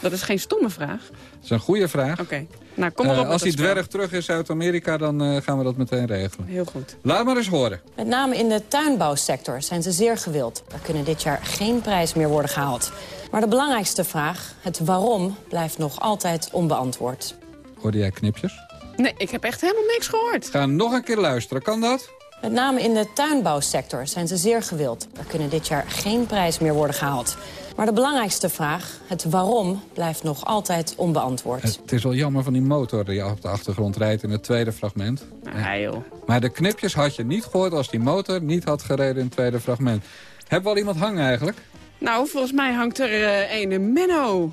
[SPEAKER 4] Dat is geen stomme vraag.
[SPEAKER 3] Dat is een goede vraag.
[SPEAKER 4] Oké, nou kom maar
[SPEAKER 3] Eh, als die dwerg terug is uit Amerika, dan eh, gaan we dat meteen regelen.
[SPEAKER 4] Heel goed.
[SPEAKER 3] Laat maar eens horen.
[SPEAKER 9] Met name in de tuinbouwsector zijn ze zeer gewild. Er kunnen dit jaar geen prijs meer worden gehaald. Maar de belangrijkste vraag, het waarom, blijft nog altijd onbeantwoord.
[SPEAKER 3] Hoorde jij knipjes?
[SPEAKER 4] Nee, ik heb echt helemaal niks gehoord.
[SPEAKER 3] Ga nog een keer luisteren, kan dat?
[SPEAKER 9] Met name in de tuinbouwsector zijn ze zeer gewild. Er kunnen dit jaar geen prijs meer worden gehaald. Maar de belangrijkste vraag, het waarom, blijft nog altijd onbeantwoord.
[SPEAKER 3] Het is wel jammer van die motor die op de achtergrond rijdt in het tweede fragment.
[SPEAKER 4] Nou, joh.
[SPEAKER 3] Maar de knipjes had je niet gehoord als die motor niet had gereden in het tweede fragment. Hebben we al iemand hangen eigenlijk?
[SPEAKER 4] Nou, volgens mij hangt er eh een Menno.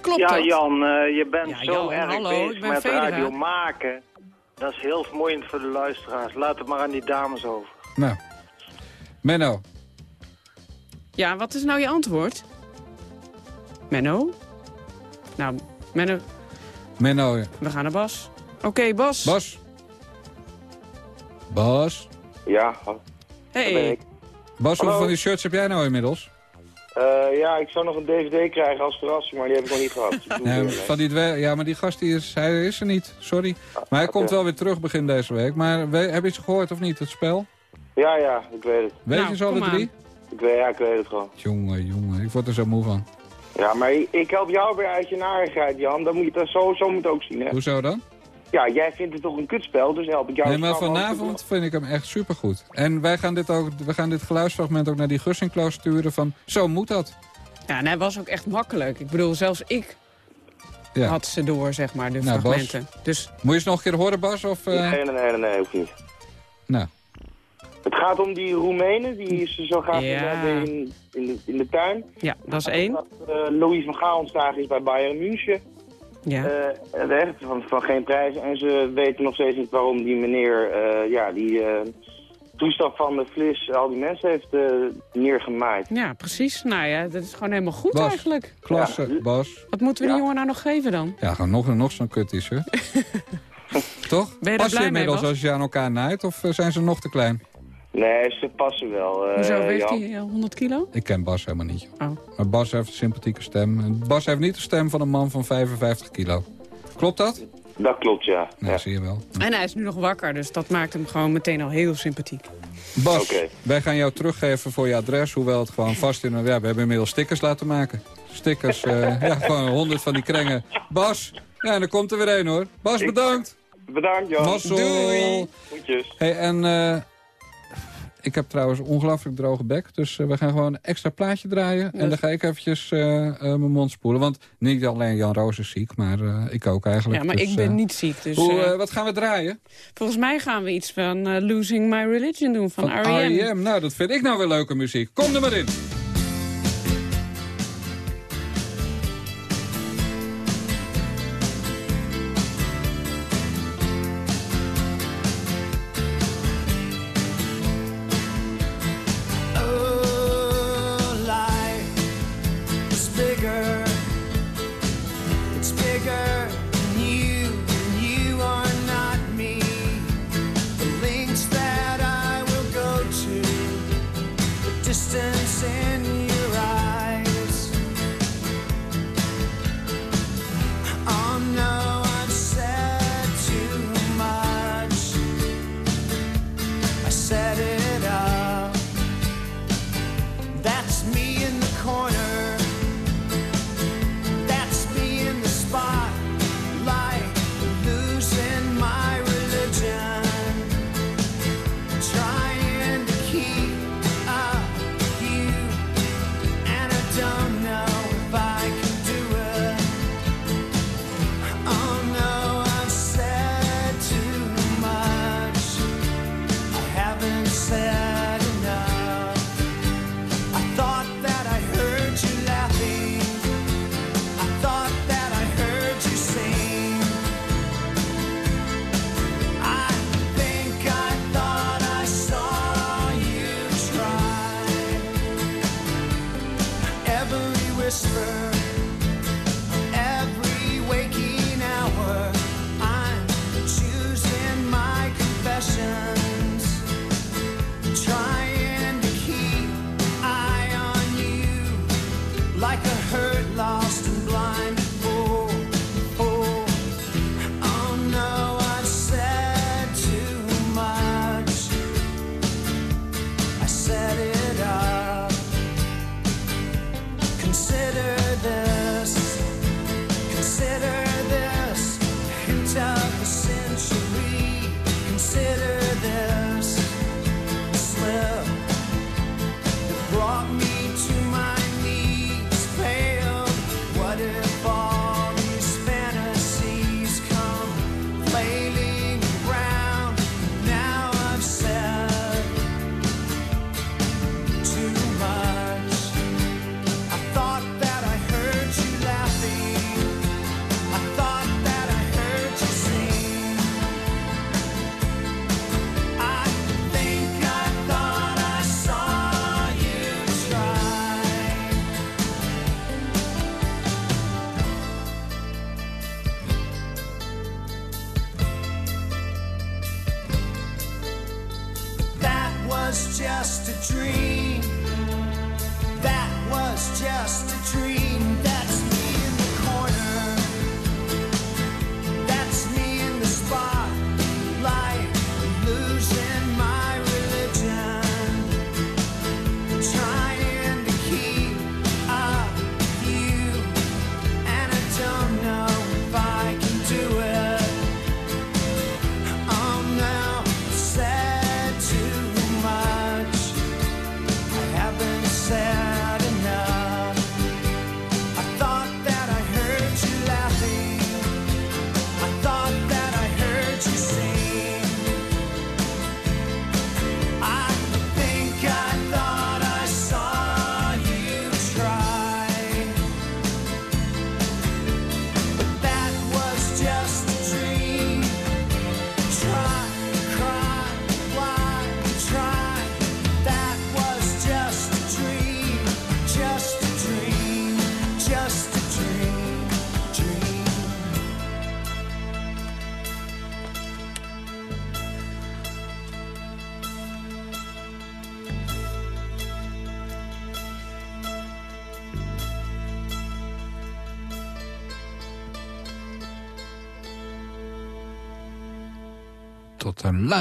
[SPEAKER 4] Klopt
[SPEAKER 10] ja,
[SPEAKER 4] dat?
[SPEAKER 10] Jan, eh, je bent
[SPEAKER 4] Ja,
[SPEAKER 10] zo
[SPEAKER 4] Jan,
[SPEAKER 10] erg
[SPEAKER 4] hallo,
[SPEAKER 10] bezig
[SPEAKER 4] ik ben
[SPEAKER 10] met
[SPEAKER 4] Federa.
[SPEAKER 10] radio maken. Dat is heel vermoeiend voor de luisteraars. Laat het maar aan die dames over.
[SPEAKER 3] Nou, Menno,
[SPEAKER 4] Ja, wat is nou je antwoord? Menno? Nou, Menno,
[SPEAKER 3] Menno, ja.
[SPEAKER 4] we gaan naar Bas. Oké, Bas.
[SPEAKER 3] Bas. Bas,
[SPEAKER 10] Ja,
[SPEAKER 4] hey.
[SPEAKER 10] ben ik.
[SPEAKER 11] Bas, hoeveel
[SPEAKER 10] Hallo.
[SPEAKER 11] van die shirts heb jij nou inmiddels?
[SPEAKER 10] Eh, ja, ik zou nog een dvd krijgen als verrassing, maar die heb ik nog niet gehad. Dus
[SPEAKER 11] Nee,
[SPEAKER 10] weer,
[SPEAKER 11] van die ja, maar die gast die is, hij is er niet. Sorry. Maar hij komt wel weer terug begin deze week. Maar we, heb je het gehoord of niet, het spel?
[SPEAKER 10] Ja, ja, ik weet het.
[SPEAKER 11] Weet
[SPEAKER 4] Nou,
[SPEAKER 11] je ze alle
[SPEAKER 4] aan.
[SPEAKER 10] Ik weet, ja, ik weet het gewoon.
[SPEAKER 11] Jongen, jongen, ik word er zo moe van.
[SPEAKER 10] Ja, maar ik, help jou weer uit je narigheid, Jan. Dat moet je dat zo, zo moet ook zien, hè.
[SPEAKER 11] Hoezo dan?
[SPEAKER 10] Ja, jij vindt het toch een kutspel, dus help ik jou.
[SPEAKER 11] Nee, maar vanavond vind ik hem echt supergoed. En wij gaan dit, ook, we gaan dit geluidsfragment ook naar die Gussinkloos sturen van... Zo moet dat.
[SPEAKER 4] Ja, en hij was ook echt makkelijk. Ik bedoel, zelfs ik
[SPEAKER 11] Ja.
[SPEAKER 4] had ze door, zeg maar, de
[SPEAKER 11] Nou, Bas.
[SPEAKER 4] fragmenten. Dus
[SPEAKER 11] Moet je ze nog een keer horen, Bas? Of, eh?
[SPEAKER 10] Nee, nee, nee, nee, nee, hoeft niet.
[SPEAKER 11] Nou,
[SPEAKER 10] Het gaat om die Roemenen, die ze zo graag
[SPEAKER 4] Ja.
[SPEAKER 10] hebben in, in, de, in de tuin.
[SPEAKER 4] ja, dat is één.
[SPEAKER 10] Dat eh, Louis van Gaal ontslagen is bij Bayern München.
[SPEAKER 4] Ja.
[SPEAKER 10] Eh, echt van, van geen prijs. En ze weten nog steeds niet waarom die meneer eh, ja, die eh, toestand van de flis al die mensen heeft eh, neergemaaid.
[SPEAKER 4] ja, precies. Nou ja, dat is gewoon helemaal goed
[SPEAKER 11] Bas.
[SPEAKER 4] eigenlijk.
[SPEAKER 11] klasse, Bas.
[SPEAKER 4] Wat moeten we
[SPEAKER 10] Ja.
[SPEAKER 4] die jongen nou nog geven dan?
[SPEAKER 11] Ja, gewoon nog, nog zo'n kut t-shirt. Toch?
[SPEAKER 4] Ben je
[SPEAKER 11] Pas je
[SPEAKER 4] blij mee,
[SPEAKER 11] inmiddels
[SPEAKER 4] Bas?
[SPEAKER 11] als je aan elkaar naait? Of zijn ze nog te klein?
[SPEAKER 10] Nee, ze passen wel. eh,
[SPEAKER 4] Hoezo weegt hij eh, 100 kilo?
[SPEAKER 11] Ik ken Bas helemaal niet.
[SPEAKER 4] Oh.
[SPEAKER 11] Maar Bas heeft een sympathieke stem. Bas heeft niet de stem van een man van 55 kilo. Klopt dat?
[SPEAKER 10] Dat klopt, ja.
[SPEAKER 11] Nee,
[SPEAKER 10] ja.
[SPEAKER 11] zie je wel.
[SPEAKER 4] En hij is nu nog wakker, dus dat maakt hem gewoon meteen al heel sympathiek.
[SPEAKER 11] Bas,
[SPEAKER 10] Oké.
[SPEAKER 11] wij gaan jou teruggeven voor je adres. Hoewel het gewoon vast in... Ja, we hebben inmiddels stickers laten maken. Stickers, eh, ja, gewoon honderd van die krengen. Bas, ja, en er komt er weer één hoor. Bas, bedankt.
[SPEAKER 10] Bedankt, Jan.
[SPEAKER 11] Mazzel.
[SPEAKER 10] Doei. Groetjes.
[SPEAKER 11] Hey, en eh, ik heb trouwens ongelooflijk droge bek. Dus eh, we gaan gewoon een extra plaatje draaien. En dan ga ik eventjes eh, eh, mijn mond spoelen. Want niet alleen Jan Roos is ziek, maar ik ook eigenlijk.
[SPEAKER 4] Ja, maar
[SPEAKER 11] Dus,
[SPEAKER 4] ik ben niet ziek, dus...
[SPEAKER 11] hoe, wat gaan we draaien?
[SPEAKER 4] volgens mij gaan we iets van Losing My Religion doen van,
[SPEAKER 11] Van
[SPEAKER 4] R.E.M.
[SPEAKER 11] R.E.M. Nou, dat vind ik nou weer leuke muziek. Kom er maar in.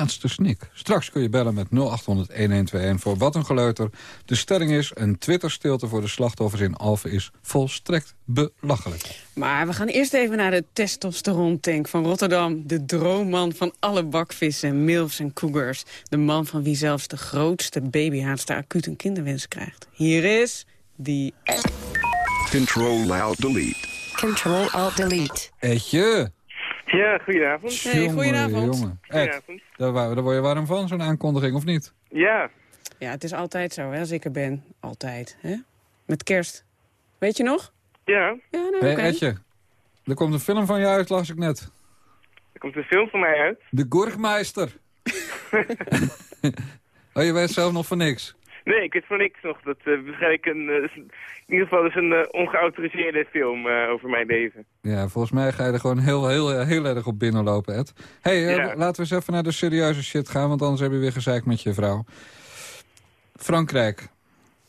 [SPEAKER 3] Laatste snik. Straks kun je bellen met 0800-1121 voor wat een geleuter. De stelling is, een Twitter-stilte voor de slachtoffers in Alphen is volstrekt belachelijk.
[SPEAKER 4] Maar we gaan eerst even naar de testosterontank van Rotterdam. De droomman van alle bakvissen, milfs en cougars. De man van wie zelfs de grootste babyhaatster acuut een kinderwens krijgt. Hier is die...
[SPEAKER 12] Control Alt Delete.
[SPEAKER 9] Control Alt Delete.
[SPEAKER 3] Etje.
[SPEAKER 13] Ja, goedenavond.
[SPEAKER 4] Hey,
[SPEAKER 3] Jongen,
[SPEAKER 4] goedenavond.
[SPEAKER 3] jongen. Ed,
[SPEAKER 13] Goedenavond.
[SPEAKER 3] daar, word je warm van, zo'n aankondiging, of niet?
[SPEAKER 13] Ja,
[SPEAKER 4] Ja, het is altijd zo, hè, als ik er ben. Altijd, hè? Met kerst. Weet je nog?
[SPEAKER 13] ja.
[SPEAKER 4] Ja, nou,
[SPEAKER 3] Hé,
[SPEAKER 4] oké.
[SPEAKER 3] Edje. Er komt een film van je uit, las ik net.
[SPEAKER 13] Er komt een film van mij uit.
[SPEAKER 3] De Gorgmeister. oh, je weet zelf nog van niks.
[SPEAKER 13] Nee, ik weet van niks nog. Dat eh waarschijnlijk een, eh, in ieder geval is een eh, ongeautoriseerde film over mijn leven.
[SPEAKER 3] Ja, volgens mij ga je er gewoon heel, heel, heel erg op binnenlopen, Ed. hey,
[SPEAKER 13] Ja.
[SPEAKER 3] laten we eens even naar de serieuze shit gaan... want anders heb je weer gezeik met je vrouw. Frankrijk.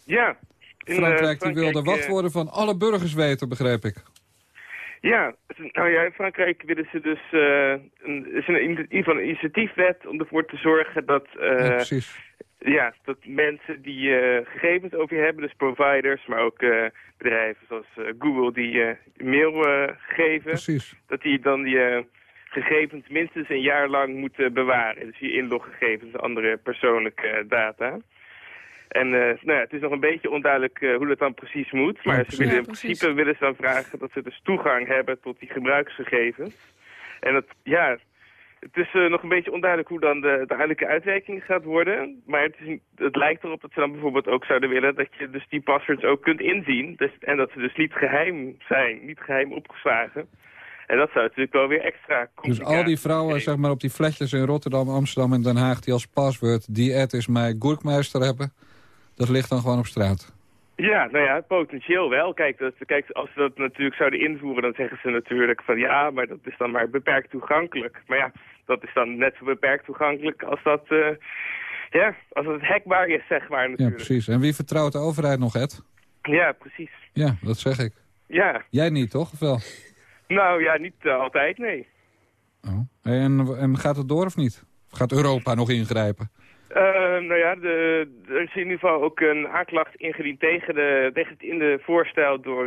[SPEAKER 13] Ja. in,
[SPEAKER 3] Frankrijk die wil de wachtwoorden van alle burgers weten, begreep ik.
[SPEAKER 13] Ja, nou ja, in Frankrijk willen ze dus een, is een, in ieder geval een initiatiefwet om ervoor te zorgen dat,
[SPEAKER 3] ja, precies.
[SPEAKER 13] Ja, dat mensen die eh, gegevens over je hebben, dus providers, maar ook eh, bedrijven zoals eh, Google die eh, mail eh, geven,
[SPEAKER 3] Precies.
[SPEAKER 13] dat die dan die eh, gegevens minstens een jaar lang moeten bewaren. Dus je inloggegevens en andere persoonlijke data. En eh, nou ja, het is nog een beetje onduidelijk eh, hoe dat dan precies moet. Maar
[SPEAKER 3] Ja,
[SPEAKER 13] ze willen in
[SPEAKER 4] Ja,
[SPEAKER 13] principe willen ze dan vragen dat ze dus toegang hebben tot die gebruiksgegevens. En dat, ja, het is eh, nog een beetje onduidelijk hoe dan de, de uiteindelijke uitwerking gaat worden. Maar het, is, het lijkt erop dat ze dan bijvoorbeeld ook zouden willen dat je dus die passwords ook kunt inzien. Dus, en dat ze dus niet geheim zijn, niet geheim opgeslagen. En dat zou natuurlijk wel weer extra
[SPEAKER 3] Dus al die vrouwen
[SPEAKER 13] geven.
[SPEAKER 3] zeg maar, op die fletjes in Rotterdam, Amsterdam en Den Haag... die als paswoord die Ed is mij Gorgmeister hebben... dat ligt dan gewoon op straat.
[SPEAKER 13] Ja, nou ja, potentieel wel. Kijk, dat, kijk, als ze dat natuurlijk zouden invoeren, dan zeggen ze natuurlijk van ja, maar dat is dan maar beperkt toegankelijk. Maar ja, dat is dan net zo beperkt toegankelijk als dat, eh, ja, als het hackbaar is, zeg maar
[SPEAKER 3] Ja,
[SPEAKER 13] natuurlijk.
[SPEAKER 3] precies. En wie vertrouwt de overheid nog, Ed?
[SPEAKER 13] Ja, precies.
[SPEAKER 3] Ja, dat zeg ik.
[SPEAKER 13] Ja,
[SPEAKER 3] Jij niet, toch? Of wel?
[SPEAKER 13] nou ja, niet eh, altijd, nee.
[SPEAKER 3] Oh. En, en gaat het door of niet? Of gaat Europa nog ingrijpen?
[SPEAKER 13] Eh, nou ja, de, er is in ieder geval ook een aanklacht ingediend tegen, de, tegen het in de voorstel door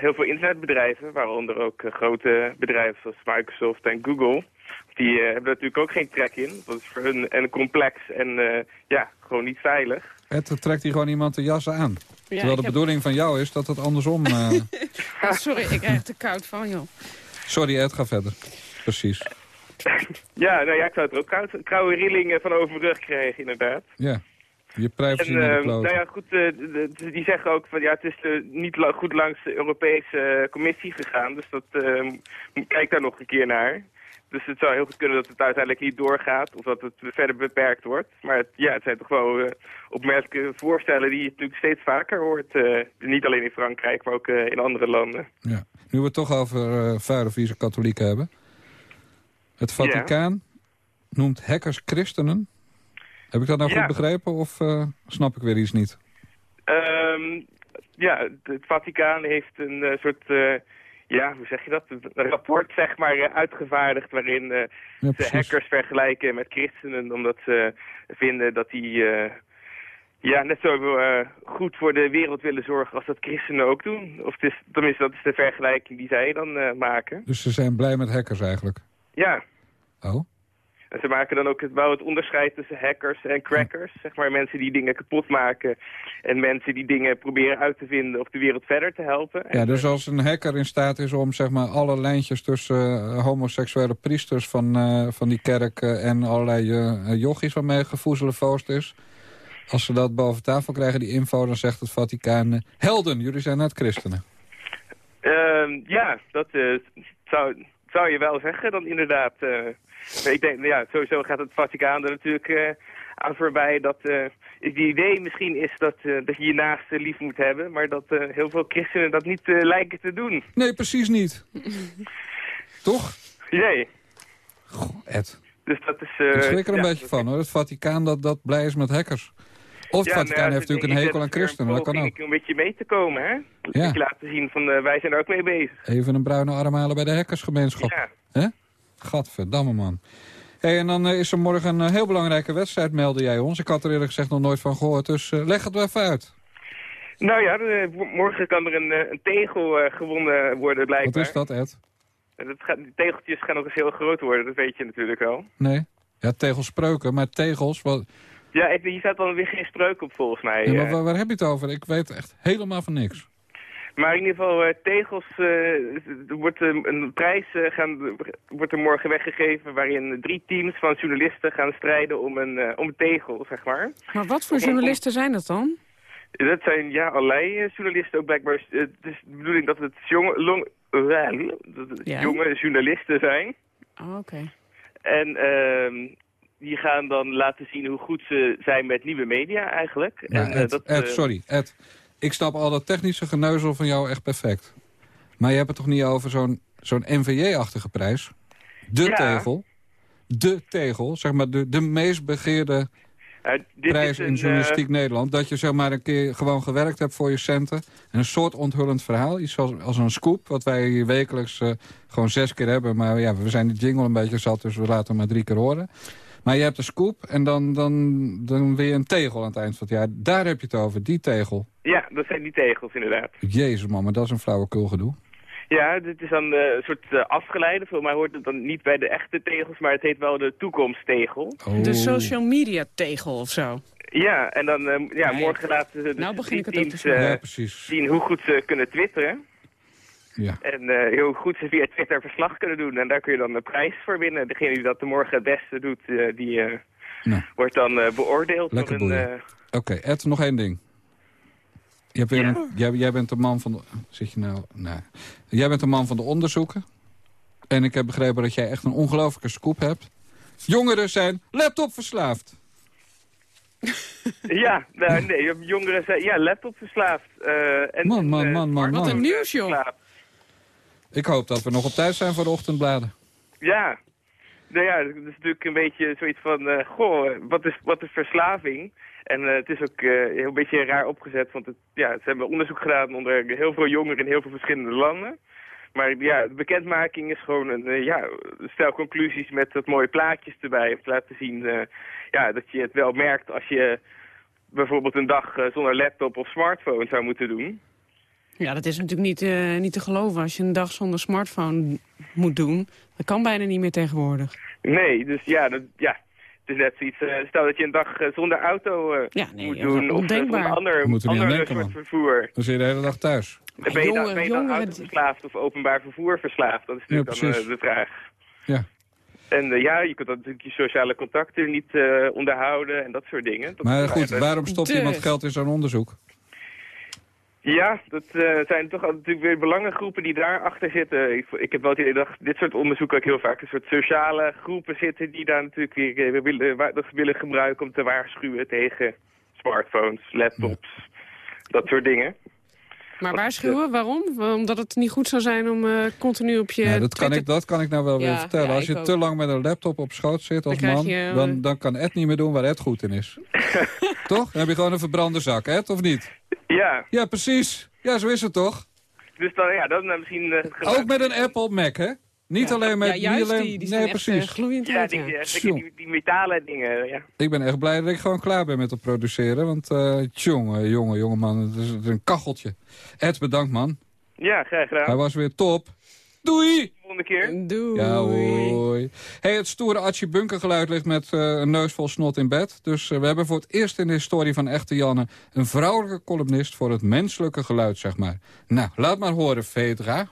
[SPEAKER 13] heel veel internetbedrijven, waaronder ook grote bedrijven zoals Microsoft en Google. Die eh, hebben natuurlijk ook geen trek in. Dat is voor hun en complex en eh, ja, gewoon niet veilig.
[SPEAKER 3] Ed, dan trekt hij gewoon iemand de jas aan. Terwijl de
[SPEAKER 4] heb-
[SPEAKER 3] bedoeling van jou is dat het andersom... eh,
[SPEAKER 4] Ah, sorry, ik krijg er koud van, joh.
[SPEAKER 3] Sorry Ed, ga verder. Precies.
[SPEAKER 13] Ja, nou ja, ik zou er ook koud- koude rillingen van over mijn rug krijgen, inderdaad.
[SPEAKER 3] Ja. Je privacy
[SPEAKER 13] En, nou ja, goed, eh, de- de- die zeggen ook van ja, het is niet la- goed langs de Europese commissie gegaan. Dus dat, kijk daar nog een keer naar. Dus het zou heel goed kunnen dat het uiteindelijk niet doorgaat of dat het verder beperkt wordt. Maar het, ja, het zijn toch wel eh, opmerkelijke voorstellen die je natuurlijk steeds vaker hoort. eh, niet alleen in Frankrijk, maar ook eh, in andere landen.
[SPEAKER 3] Ja. Nu we het toch over vuile, vieze katholieken hebben. Het Vaticaan noemt hackers christenen. Heb ik dat nou
[SPEAKER 13] Ja.
[SPEAKER 3] goed begrepen of snap ik weer iets niet?
[SPEAKER 13] Ehm, ja, het- Vaticaan heeft een soort, ja, hoe zeg je dat? Een rapport, zeg maar, eh, uitgevaardigd waarin eh,
[SPEAKER 3] Ja,
[SPEAKER 13] ze
[SPEAKER 3] precies.
[SPEAKER 13] hackers vergelijken met christenen, omdat ze vinden dat die eh, ja, net zo eh, goed voor de wereld willen zorgen als dat christenen ook doen. Of het is, tenminste, dat is de vergelijking die zij dan eh, maken.
[SPEAKER 3] Dus ze zijn blij met hackers eigenlijk.
[SPEAKER 13] Ja,
[SPEAKER 3] Oh,
[SPEAKER 13] en ze maken dan ook het, wel het onderscheid tussen hackers en crackers. Zeg maar mensen die dingen kapot maken en mensen die dingen proberen uit te vinden of de wereld verder te helpen.
[SPEAKER 3] ja, dus als een hacker in staat is om zeg maar, alle lijntjes tussen eh, homoseksuele priesters van, eh, van die kerk eh, en allerlei eh jochies waarmee gevoezelenvoost is. Als ze dat boven tafel krijgen, die info, dan zegt het Vaticaan... eh, helden, jullie zijn net christenen.
[SPEAKER 13] Ehm, ja, dat eh, zou, zou je wel zeggen dan inderdaad. eh. ik denk, ja, sowieso gaat het Vaticaan er natuurlijk eh, aan voorbij dat eh het idee misschien is dat, eh, dat je je naaste lief moet hebben, maar dat eh, heel veel christenen dat niet eh, lijken te doen.
[SPEAKER 3] Nee, precies niet. Toch?
[SPEAKER 13] Nee,
[SPEAKER 3] Ed,
[SPEAKER 13] dus dat is... eh,
[SPEAKER 3] ik schrik er een
[SPEAKER 13] ja,
[SPEAKER 3] beetje van hoor. Het Vaticaan dat, dat blij is met hackers. Of het Vaticaan
[SPEAKER 13] nou
[SPEAKER 3] heeft natuurlijk een hekel aan christenen, dat kan ook.
[SPEAKER 13] Een beetje mee te komen, hè?
[SPEAKER 3] Ja.
[SPEAKER 13] laten zien van eh, wij zijn er ook mee bezig.
[SPEAKER 3] Even een bruine arm halen bij de hackersgemeenschap.
[SPEAKER 13] Ja.
[SPEAKER 3] Hè? Gadverdamme man. Hey, en dan eh, is er morgen een eh, heel belangrijke wedstrijd, meldde jij ons. Ik had er eerlijk gezegd nog nooit van gehoord, dus leg het wel even uit.
[SPEAKER 13] Nou ja, morgen kan er een, een tegel gewonnen worden blijkbaar.
[SPEAKER 3] Wat is dat, Ed?
[SPEAKER 13] Dat gaat, die tegeltjes gaan ook eens heel groot worden, dat weet je natuurlijk wel.
[SPEAKER 3] Nee? Ja, tegels spreuken, maar tegels... Wat...
[SPEAKER 13] Ja, ik, hier staat dan weer geen spreuk op volgens mij.
[SPEAKER 3] Ja, maar
[SPEAKER 13] eh.
[SPEAKER 3] waar, waar heb je het over? Ik weet echt helemaal van niks.
[SPEAKER 13] Maar in ieder geval, eh, tegels, eh, er wordt een, een prijs eh, gaan, wordt er morgen weggegeven... waarin drie teams van journalisten gaan strijden om een, eh, om tegel, zeg maar.
[SPEAKER 4] Maar wat voor journalisten zijn dat dan?
[SPEAKER 13] Dat zijn ja, allerlei journalisten ook blijkbaar. Het is de bedoeling dat het jonge, long, dat het
[SPEAKER 4] Ja.
[SPEAKER 13] jonge journalisten zijn.
[SPEAKER 4] Oh, Oké.
[SPEAKER 13] En ehm, die gaan dan laten zien hoe goed ze zijn met nieuwe media eigenlijk.
[SPEAKER 3] Ja,
[SPEAKER 13] en, eh,
[SPEAKER 3] Ed,
[SPEAKER 13] dat,
[SPEAKER 3] Ed,
[SPEAKER 13] eh,
[SPEAKER 3] sorry, Ed. Ik snap al dat technische geneuzel van jou echt perfect. Maar je hebt het toch niet over zo'n zo'n NVJ-achtige prijs? De
[SPEAKER 13] Ja.
[SPEAKER 3] tegel. De tegel, zeg maar de, de meest begeerde
[SPEAKER 13] eh, dit
[SPEAKER 3] prijs
[SPEAKER 13] is
[SPEAKER 3] in
[SPEAKER 13] een,
[SPEAKER 3] journalistiek Nederland. Dat je zeg maar een keer gewoon gewerkt hebt voor je centen. En een soort onthullend verhaal. Iets als, als een scoop, wat wij hier wekelijks eh, gewoon zes keer hebben. Maar ja, we zijn die jingle een beetje zat, dus we laten hem maar drie keer horen. Maar je hebt een scoop en dan, dan, dan weer een tegel aan het eind van het jaar. Daar heb je het over, die tegel.
[SPEAKER 13] ja, dat zijn die tegels inderdaad.
[SPEAKER 3] Jezus man, maar dat is een flauwekul gedoe.
[SPEAKER 13] Ja, dit is dan eh, een soort eh, afgeleide. Volgens mij hoort het dan niet bij de echte tegels, maar het heet wel de toekomsttegel.
[SPEAKER 3] Oh.
[SPEAKER 4] De social media tegel of zo.
[SPEAKER 13] Ja, en dan eh, ja, morgen laten ze dus
[SPEAKER 4] Nou begin ik het
[SPEAKER 3] Ja, precies.
[SPEAKER 13] zien hoe goed ze kunnen twitteren.
[SPEAKER 3] Ja.
[SPEAKER 13] En eh, hoe goed ze via Twitter verslag kunnen doen. En daar kun je dan een prijs voor winnen. Degene die dat de morgen het beste doet, eh, die eh,
[SPEAKER 3] Nou.
[SPEAKER 13] wordt dan eh, beoordeeld.
[SPEAKER 3] Lekker
[SPEAKER 13] eh,
[SPEAKER 3] Oké, Ed, nog één ding. Je hebt weer
[SPEAKER 13] Ja?
[SPEAKER 3] een, jij, jij bent de man van de... Zit je nou... Nee. Jij bent de man van de onderzoeken. En ik heb begrepen dat jij echt een ongelofelijke scoop hebt. Jongeren zijn laptopverslaafd.
[SPEAKER 13] ja, nou, nee, jongeren zijn ja, laptopverslaafd. eh en,
[SPEAKER 3] Man, man,
[SPEAKER 13] eh,
[SPEAKER 3] man, man,
[SPEAKER 4] Wat
[SPEAKER 3] man.
[SPEAKER 4] een nieuws, joh.
[SPEAKER 3] Ik hoop dat we nog op tijd zijn voor de ochtendbladen.
[SPEAKER 13] Ja. Nou ja, dat is natuurlijk een beetje zoiets van, eh, goh, wat is, wat is verslaving? En eh, het is ook eh, heel een beetje raar opgezet, want het, ja, ze hebben onderzoek gedaan onder heel veel jongeren in heel veel verschillende landen. Maar ja, de bekendmaking is gewoon een, eh, ja, stel conclusies met wat mooie plaatjes erbij. Om te laten zien eh, ja, dat je het wel merkt als je bijvoorbeeld een dag eh, zonder laptop of smartphone zou moeten doen.
[SPEAKER 4] Ja, dat is natuurlijk niet, eh, niet te geloven als je een dag zonder smartphone moet doen. Dat kan bijna niet meer tegenwoordig.
[SPEAKER 13] Nee, dus ja, dat, ja het is net zoiets. eh, stel dat je een dag eh, zonder auto
[SPEAKER 4] Ja, nee,
[SPEAKER 13] moet doen. Of
[SPEAKER 4] ondenkbaar.
[SPEAKER 13] zonder ander,
[SPEAKER 3] Moet er
[SPEAKER 13] ander
[SPEAKER 3] denken,
[SPEAKER 13] soort vervoer.
[SPEAKER 3] Dan zit je de hele dag thuis.
[SPEAKER 13] Ben je dan, ben je dan autoverslaafd of openbaar vervoer verslaafd? Dat is
[SPEAKER 3] Ja,
[SPEAKER 13] natuurlijk dan eh, de vraag.
[SPEAKER 3] Ja.
[SPEAKER 13] En ja, je kunt dan natuurlijk je sociale contacten niet eh, onderhouden en dat soort dingen. Dat
[SPEAKER 3] Maar goed, waarom stopt
[SPEAKER 4] Dus.
[SPEAKER 3] iemand geld in zo'n onderzoek?
[SPEAKER 13] Ja, dat eh, zijn toch natuurlijk weer belangengroepen die daarachter zitten. Ik, ik heb wel het idee dat dit soort onderzoeken ook heel vaak een soort sociale groepen zitten die daar natuurlijk weer eh, willen, dat willen gebruiken om te waarschuwen tegen smartphones, laptops, dat soort dingen.
[SPEAKER 4] Maar waarschuwen, waarom? Omdat het niet goed zou zijn om eh, continu op je
[SPEAKER 3] Ja, dat, kan ik, dat kan ik nou wel weer vertellen.
[SPEAKER 4] ja,
[SPEAKER 3] als je
[SPEAKER 4] ook.
[SPEAKER 3] te lang met een laptop op schoot zit als
[SPEAKER 4] Dan
[SPEAKER 3] man...
[SPEAKER 4] je,
[SPEAKER 3] dan, dan kan Ed niet meer doen waar Ed goed in is. toch? Dan heb je gewoon een verbrande zak, Ed, of niet?
[SPEAKER 13] Ja,
[SPEAKER 3] Ja, precies. Ja, zo is het toch?
[SPEAKER 13] dus dan, ja, dan eh, misschien... eh,
[SPEAKER 3] Ook met een Apple Mac, hè? Niet alleen met...
[SPEAKER 4] ja, juist
[SPEAKER 3] niet alleen,
[SPEAKER 4] die, die
[SPEAKER 3] nee,
[SPEAKER 4] zijn echt eh,
[SPEAKER 3] precies.
[SPEAKER 4] gloeiend
[SPEAKER 13] Ja, die,
[SPEAKER 4] ja.
[SPEAKER 13] die, die, die metalen dingen, ja.
[SPEAKER 3] Ik ben echt blij dat ik gewoon klaar ben met het produceren. Want, eh jongen, jongen, jongen, man. Het is, het is een kacheltje. Ed, bedankt, man.
[SPEAKER 13] Ja, graag gedaan.
[SPEAKER 3] Hij was weer top. Doei!
[SPEAKER 13] Volgende keer.
[SPEAKER 4] Doei.
[SPEAKER 3] Ja, hoi. Hey, het stoere Archie Bunker geluid ligt met eh, een neus vol snot in bed. Dus eh, we hebben voor het eerst in de historie van Echte Janne... een vrouwelijke columnist voor het menselijke geluid, zeg maar. Nou, laat maar horen, Fedra.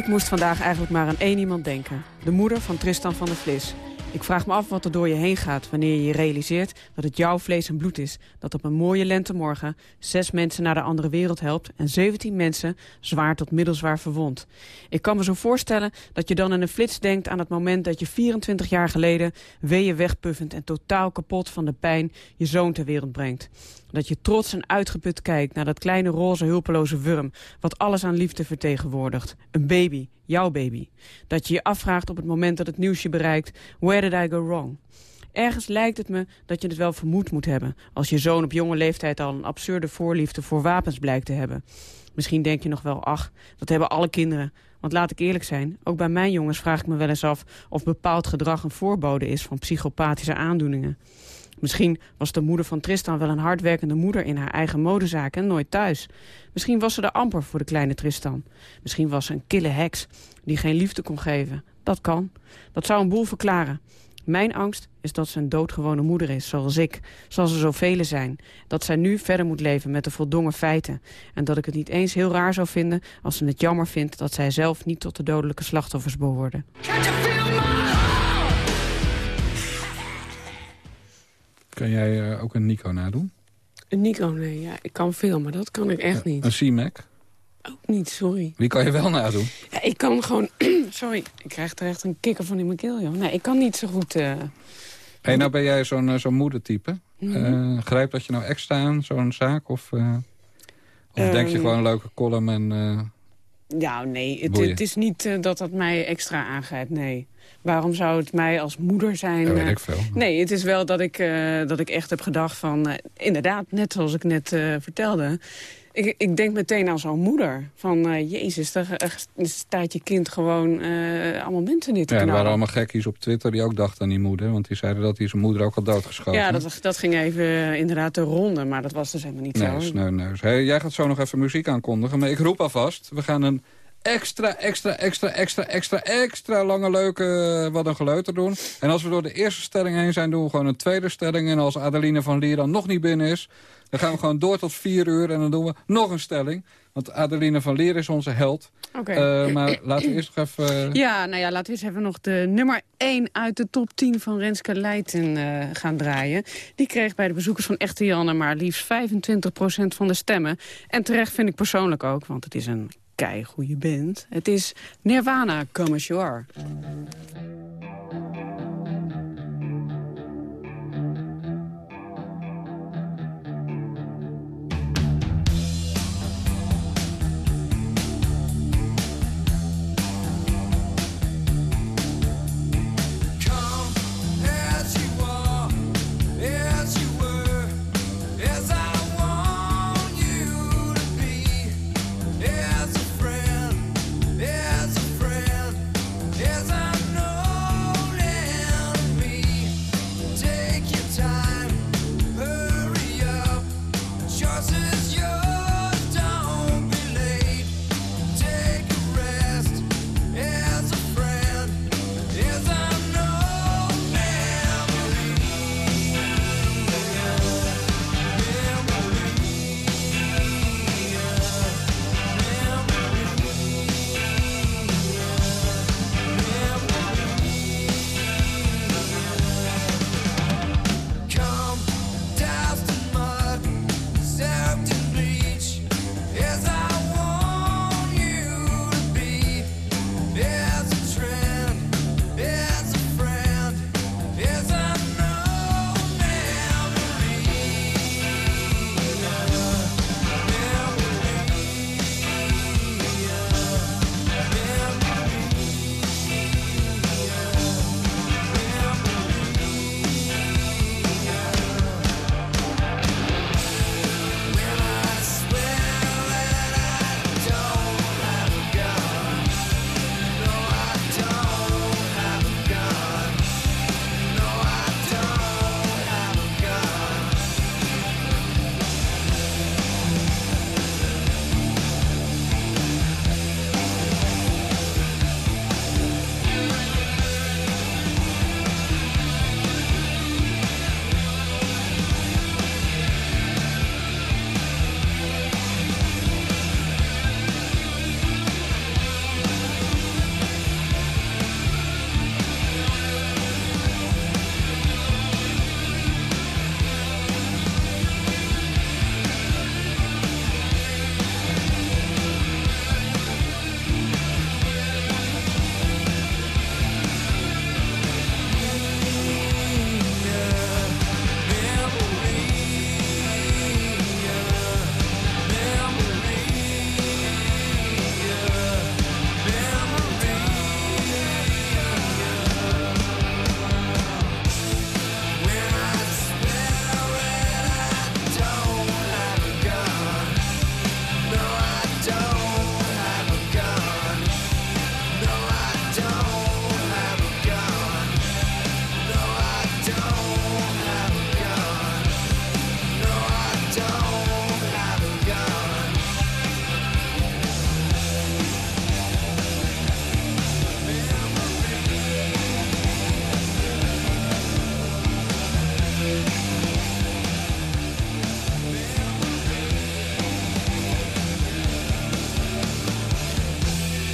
[SPEAKER 4] Ik moest vandaag eigenlijk maar aan één iemand denken. De moeder van Tristan van der Vlis. Ik vraag me af wat er door je heen gaat wanneer je je realiseert dat het jouw vlees en bloed is. Dat op een mooie lentemorgen zes mensen naar de andere wereld helpt en 17 mensen zwaar tot middelzwaar verwond. Ik kan me zo voorstellen dat je dan in een flits denkt aan het moment dat je 24 jaar geleden weeën wegpuffend en totaal kapot van de pijn je zoon ter wereld brengt. Dat je trots en uitgeput kijkt naar dat kleine roze hulpeloze wurm wat alles aan liefde vertegenwoordigt. Een baby, jouw baby. Dat je je afvraagt op het moment dat het nieuws je bereikt... Where did I go wrong? Ergens lijkt het me dat je het wel vermoed moet hebben... als je zoon op jonge leeftijd al een absurde voorliefde voor wapens blijkt te hebben. Misschien denk je nog wel, ach, dat hebben alle kinderen. Want laat ik eerlijk zijn, ook bij mijn jongens vraag ik me wel eens af... of bepaald gedrag een voorbode is van psychopathische aandoeningen. Misschien was de moeder van Tristan wel een hardwerkende moeder in haar eigen modezaak en nooit thuis. Misschien was ze er amper voor de kleine Tristan. Misschien was ze een kille heks die geen liefde kon geven. Dat kan. Dat zou een boel verklaren. Mijn angst is dat ze een doodgewone moeder is, zoals ik. Zoals er zoveel zijn. Dat zij nu verder moet leven met de voldongen feiten. En dat ik het niet eens heel raar zou vinden als ze het jammer vindt... dat zij zelf niet tot de dodelijke slachtoffers behoorde.
[SPEAKER 3] Kan jij eh, ook een Nico nadoen?
[SPEAKER 4] Een Nico, nee, ja, ik kan veel, maar dat kan ik echt niet.
[SPEAKER 3] Een C-Mac?
[SPEAKER 4] Ook niet, sorry.
[SPEAKER 3] Wie kan je wel nadoen?
[SPEAKER 4] Ja, ik kan gewoon... sorry, ik krijg er echt een kikker van in mijn keel, joh. Nee, ik kan niet zo goed... eh,
[SPEAKER 3] Hé, nou ben jij zo'n eh, zo'n moedertype.
[SPEAKER 4] Mhm.
[SPEAKER 3] Eh, grijpt dat je nou extra aan, zo'n zaak? Of, of denk je
[SPEAKER 4] Ehm,
[SPEAKER 3] gewoon een leuke column en...
[SPEAKER 4] Ja, nee, het, is niet eh, dat dat mij extra aangrijpt, nee. Waarom zou het mij als moeder zijn?
[SPEAKER 3] Weet
[SPEAKER 4] eh,
[SPEAKER 3] ik veel.
[SPEAKER 4] Nee, het is wel dat ik, eh, dat ik echt heb gedacht van... inderdaad, net zoals ik net vertelde... Ik, ik denk meteen aan zo'n moeder. Van, eh, jezus, daar eh, staat je kind gewoon eh, allemaal mensen neer te
[SPEAKER 3] ja, er
[SPEAKER 4] knallen.
[SPEAKER 3] waren allemaal gekkies op Twitter die ook dachten aan die moeder. Want die zeiden dat hij zijn moeder ook al doodgeschoten.
[SPEAKER 4] Ja, dat, dat ging even inderdaad de ronde, maar dat was dus helemaal niet
[SPEAKER 3] Nee,
[SPEAKER 4] zo.
[SPEAKER 3] sneuneus. Hey, jij gaat zo nog even muziek aankondigen. Maar ik roep alvast, we gaan een extra, extra, extra, extra, extra, extra lange leuke wat een geleuter doen. En als we door de eerste stelling heen zijn, doen we gewoon een tweede stelling. En als Adeline van Lier dan nog niet binnen is, dan gaan we gewoon door tot vier uur. En dan doen we nog een stelling. Want Adeline van Lier is onze held.
[SPEAKER 4] Oké.
[SPEAKER 3] Eh, maar laten we eerst nog even...
[SPEAKER 4] Ja, nou ja, laten we eens even nog de nummer 1 uit de top 10 van Renske Leijten eh, gaan draaien. Die kreeg bij de bezoekers van Echte Janne maar liefst 25% van de stemmen. En terecht vind ik persoonlijk ook, want het is een keigoede band. Het is Nirvana, Come As You Are.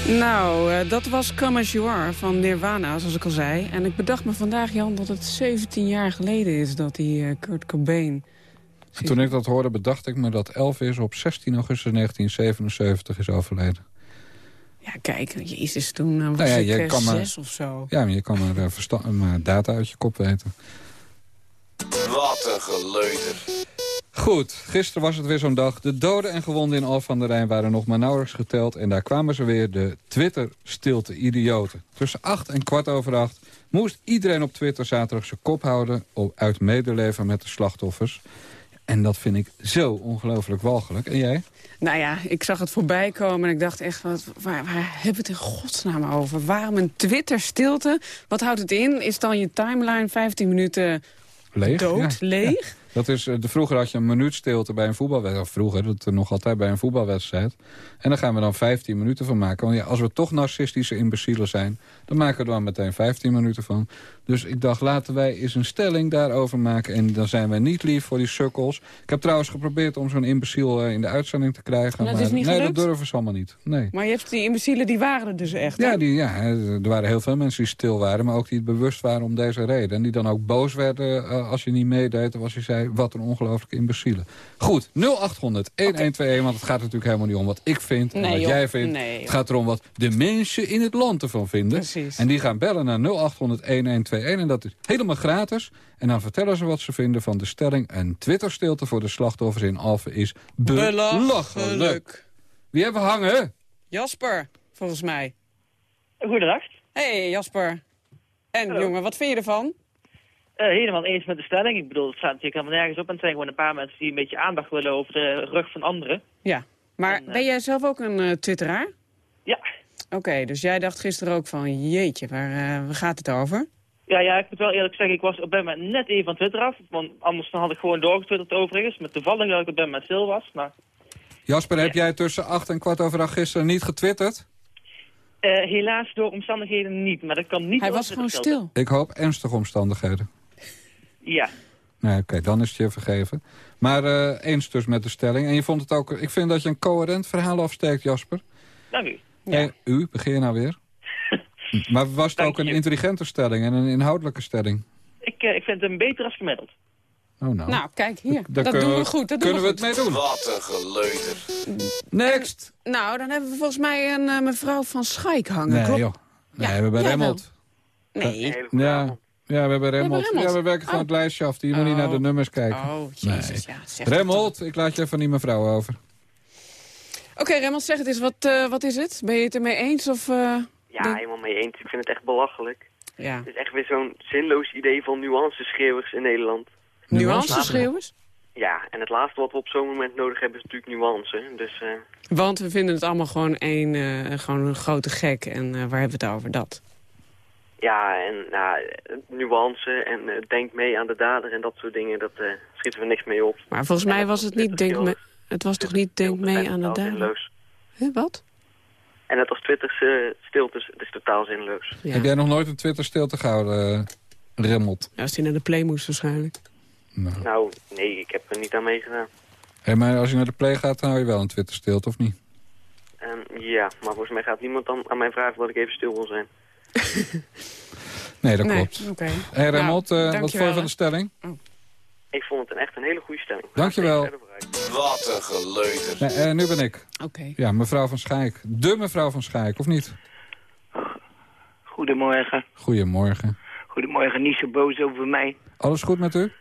[SPEAKER 4] Nou, eh, dat was Come As You Are van Nirvana, zoals ik al zei. En ik bedacht me vandaag, Jan, dat het 17 jaar geleden is dat die eh, Kurt Cobain...
[SPEAKER 3] En toen ik dat hoorde, bedacht ik me dat Elvis op 16 augustus 1977 is overleden.
[SPEAKER 4] Ja, kijk, jezus, toen eh, was
[SPEAKER 3] Nou ja,
[SPEAKER 4] ik
[SPEAKER 3] je kan maar-
[SPEAKER 4] zes of zo.
[SPEAKER 3] Ja, maar je kan maar, maar data uit je kop weten.
[SPEAKER 14] Wat een geleuter.
[SPEAKER 3] Goed, gisteren was het weer zo'n dag. De doden en gewonden in Al van der Rijn waren nog maar nauwelijks geteld. En daar kwamen ze weer, de Twitter-stilte-idioten. Tussen acht en kwart over acht moest iedereen op Twitter zaterdag zijn kop houden... uit medeleven met de slachtoffers. En dat vind ik zo ongelooflijk walgelijk. En jij?
[SPEAKER 4] Nou ja, ik zag het voorbij komen en ik dacht echt, wat, waar, waar hebben we het in godsnaam over? Waarom een Twitter-stilte? Wat houdt het in? Is dan je timeline 15 minuten
[SPEAKER 3] Leeg?
[SPEAKER 4] dood,
[SPEAKER 3] Ja.
[SPEAKER 4] leeg?
[SPEAKER 3] Dat is, eh, de, vroeger had je een minuut stilte bij een voetbalwedstrijd. Vroeger, dat er nog altijd bij een voetbalwedstrijd. En daar gaan we dan 15 minuten van maken. Want ja, als we toch narcistische imbecielen zijn... dan maken we er dan meteen 15 minuten van. Dus ik dacht, laten wij eens een stelling daarover maken. En dan zijn wij niet lief voor die sukkels. Ik heb trouwens geprobeerd om zo'n imbeciel eh, in de uitzending te krijgen.
[SPEAKER 4] En dat
[SPEAKER 3] maar
[SPEAKER 4] is niet
[SPEAKER 3] nee, dat durven ze allemaal niet. Nee.
[SPEAKER 4] Maar je hebt die imbecielen, die waren er dus echt. hè?
[SPEAKER 3] Ja, die, ja, er waren heel veel mensen die stil waren... maar ook die het bewust waren om deze reden. En die dan ook boos werden eh, als je niet meedeed... of als je zei, wat een ongelooflijke imbecielen. Goed, 0800 1121, want het gaat natuurlijk helemaal niet om wat ik vind... en
[SPEAKER 4] Nee,
[SPEAKER 3] wat
[SPEAKER 4] joh.
[SPEAKER 3] jij vindt.
[SPEAKER 4] Nee,
[SPEAKER 3] het gaat erom wat de mensen in het land ervan vinden.
[SPEAKER 4] Precies.
[SPEAKER 3] En die gaan bellen naar 0800 1121 en dat is helemaal gratis. En dan vertellen ze wat ze vinden van de stelling... en Twitter-stilte voor de slachtoffers in Alphen is belachelijk. Wie hebben we hangen?
[SPEAKER 4] Jasper, volgens mij.
[SPEAKER 15] Goedendag.
[SPEAKER 4] hey, Jasper. En jongen, wat vind je ervan?
[SPEAKER 15] Eh, helemaal eens met de stelling. Ik bedoel, het staat natuurlijk helemaal nergens op. En het zijn gewoon een paar mensen die een beetje aandacht willen over de rug van anderen.
[SPEAKER 4] Ja, maar ben jij zelf ook een eh, twitteraar?
[SPEAKER 15] Ja.
[SPEAKER 4] Oké, dus jij dacht gisteren ook van, jeetje, waar, eh, waar gaat het over?
[SPEAKER 15] Ja, ja, ik moet wel eerlijk zeggen, ik was op dat moment net even van Twitter af. Want anders dan had ik gewoon doorgetwitterd overigens. Met toevallig dat ik op dat moment stil was. Maar
[SPEAKER 3] Jasper, heb jij tussen 8 en kwart over acht gisteren niet getwitterd?
[SPEAKER 15] eh, helaas door omstandigheden niet. Maar dat kan niet
[SPEAKER 4] Hij was gewoon stil.
[SPEAKER 3] Ik hoop ernstige omstandigheden.
[SPEAKER 15] Ja.
[SPEAKER 3] Nee, oké, dan is het je vergeven. Maar eh, eens dus met de stelling. En je vond het ook... Ik vind dat je een coherent verhaal afsteekt, Jasper.
[SPEAKER 15] Dank u.
[SPEAKER 3] Eh, u, begin je nou weer. maar was het ook een intelligente stelling en een inhoudelijke stelling?
[SPEAKER 15] Ik, eh, ik vind het een beter als gemiddeld.
[SPEAKER 3] Oh, nou.
[SPEAKER 4] Nou, kijk hier. Dat doen we
[SPEAKER 3] we-
[SPEAKER 4] goed. Dat doen
[SPEAKER 3] kunnen we
[SPEAKER 4] goed.
[SPEAKER 3] het mee doen.
[SPEAKER 14] Wat een geleuter.
[SPEAKER 3] Next!
[SPEAKER 4] Nou, dan hebben we volgens mij een eh, mevrouw van Schaik hangen,
[SPEAKER 3] Nee,
[SPEAKER 4] klopt?
[SPEAKER 3] joh. Nee, we hebben Remmelt.
[SPEAKER 4] Nee.
[SPEAKER 3] Ja, ja, we hebben Remmelt. Ja, we werken van
[SPEAKER 4] Oh.
[SPEAKER 3] het lijstje af. Die moet niet
[SPEAKER 4] Oh.
[SPEAKER 3] naar de nummers kijken.
[SPEAKER 4] Oh, jezus, ja, zeg
[SPEAKER 3] Remmelt, ik laat je even die mevrouw over.
[SPEAKER 4] Oké, Remmels, zeg het eens. Wat, eh, wat is het? Ben je het ermee eens? Of, eh,
[SPEAKER 16] Ja,
[SPEAKER 4] denk-
[SPEAKER 16] helemaal mee eens. Ik vind het echt belachelijk.
[SPEAKER 4] Ja.
[SPEAKER 16] Het is echt weer zo'n zinloos idee van nuanceschreeuwers in Nederland.
[SPEAKER 4] Nuanceschreeuwers?
[SPEAKER 16] Ja, en het laatste wat we op zo'n moment nodig hebben is natuurlijk nuance. Dus eh,
[SPEAKER 4] Want we vinden het allemaal gewoon, een, eh, gewoon een grote gek. En eh, waar hebben we het over? Dat.
[SPEAKER 16] ja, en nou, nuance en denk mee aan de dader en dat soort dingen, dat eh, schieten we niks mee op.
[SPEAKER 4] Maar volgens mij was het niet denk me, Het was toch niet denk mee aan de dader?
[SPEAKER 16] Zinloos.
[SPEAKER 4] Huh, wat?
[SPEAKER 16] En net als Twitter's eh, stiltes, het is totaal zinloos.
[SPEAKER 3] Heb jij nog nooit een Twitter stilte gehouden, eh, Remmelt?
[SPEAKER 4] Ja, als hij naar de play moest waarschijnlijk.
[SPEAKER 16] Nou, nee, ik heb er niet aan meegedaan.
[SPEAKER 3] Hé, maar als je naar de play gaat, dan hou je wel een Twitter stilte, of niet?
[SPEAKER 16] Ehm, ja, maar volgens mij gaat niemand dan aan mij vragen dat ik even stil wil zijn.
[SPEAKER 3] Nee, dat
[SPEAKER 16] Nee,
[SPEAKER 3] klopt.
[SPEAKER 4] oké.
[SPEAKER 3] Hé, Remmelt,
[SPEAKER 16] Nou,
[SPEAKER 3] eh, wat vond je van de stelling?
[SPEAKER 16] Ik vond het een echt een hele goede stelling.
[SPEAKER 3] Dankjewel.
[SPEAKER 14] Wat een geleuter.
[SPEAKER 3] Nee, eh, nu ben ik.
[SPEAKER 4] Oké.
[SPEAKER 3] Ja, mevrouw van Schaik. De mevrouw van Schaik, of niet?
[SPEAKER 17] Goedemorgen.
[SPEAKER 3] Goedemorgen.
[SPEAKER 17] Goedemorgen, niet zo boos over mij.
[SPEAKER 3] Alles goed met u?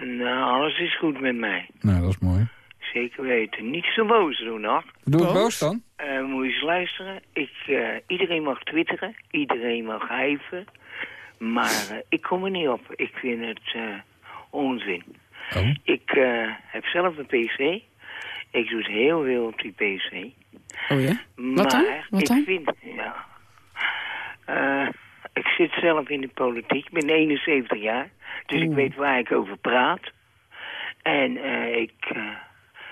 [SPEAKER 17] Nou, alles is goed met mij.
[SPEAKER 3] Nou, dat is mooi.
[SPEAKER 17] Zeker weten. Niet zo boos doen, hoor.
[SPEAKER 3] Doe ik boos dan?
[SPEAKER 17] Eh, moet je eens luisteren. Ik, eh, iedereen mag twitteren. Iedereen mag hijven. Maar eh, ik kom er niet op. Ik vind het eh, onzin.
[SPEAKER 3] Oh.
[SPEAKER 17] Ik eh, heb zelf een pc. Ik doe het heel veel op die pc.
[SPEAKER 4] Oh ja?
[SPEAKER 17] Maar
[SPEAKER 4] Wat dan? Wat
[SPEAKER 17] ik
[SPEAKER 4] dan?
[SPEAKER 17] vind... Ja, Eh, ik zit zelf in de politiek. Ik ben 71 jaar. Dus ik weet waar ik over praat. En eh, ik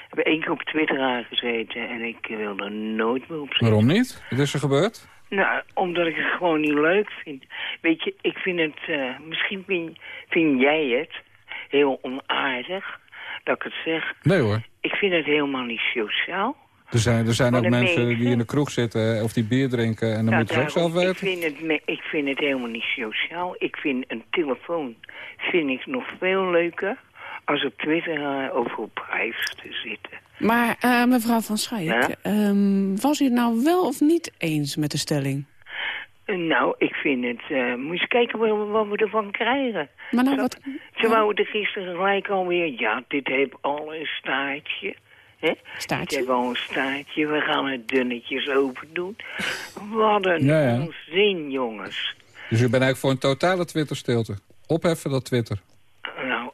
[SPEAKER 17] heb één keer op Twitter aangezeten. En ik wil er nooit meer op zitten.
[SPEAKER 3] Waarom niet? Wat is er gebeurd?
[SPEAKER 17] Nou, omdat ik het gewoon niet leuk vind. Weet je, ik vind het... eh, misschien vind, vind jij het heel onaardig dat ik het zeg.
[SPEAKER 3] Nee hoor.
[SPEAKER 17] Ik vind het helemaal niet sociaal.
[SPEAKER 3] Er zijn, er zijn ook mensen
[SPEAKER 17] meeste.
[SPEAKER 3] die in de kroeg zitten of die bier drinken... en dan
[SPEAKER 17] Nou,
[SPEAKER 3] moeten ze ook zelf weten.
[SPEAKER 17] Ik vind, het, me- ik vind het helemaal niet sociaal. Ik vind een telefoon vind ik nog veel leuker als op Twitter eh, of op te zitten.
[SPEAKER 4] Maar eh, mevrouw Van Schaik,
[SPEAKER 17] Ja?
[SPEAKER 4] ehm, was u het nou wel of niet eens met de stelling?
[SPEAKER 17] Eh, Nou, ik vind het... eh, moet je eens kijken wat, wat we ervan krijgen.
[SPEAKER 4] Maar nou,
[SPEAKER 17] Zo-
[SPEAKER 4] wat...
[SPEAKER 17] Ze wouden er gisteren gelijk alweer... Ja, dit heeft al een staartje. Hè?
[SPEAKER 4] Staartje?
[SPEAKER 17] Dit heeft al een staartje. We gaan het dunnetjes open doen. Wat een
[SPEAKER 3] Ja, ja.
[SPEAKER 17] onzin, jongens.
[SPEAKER 3] Dus u bent eigenlijk voor een totale Twitter-stilte. Opheffen dat Twitter.
[SPEAKER 17] Nou,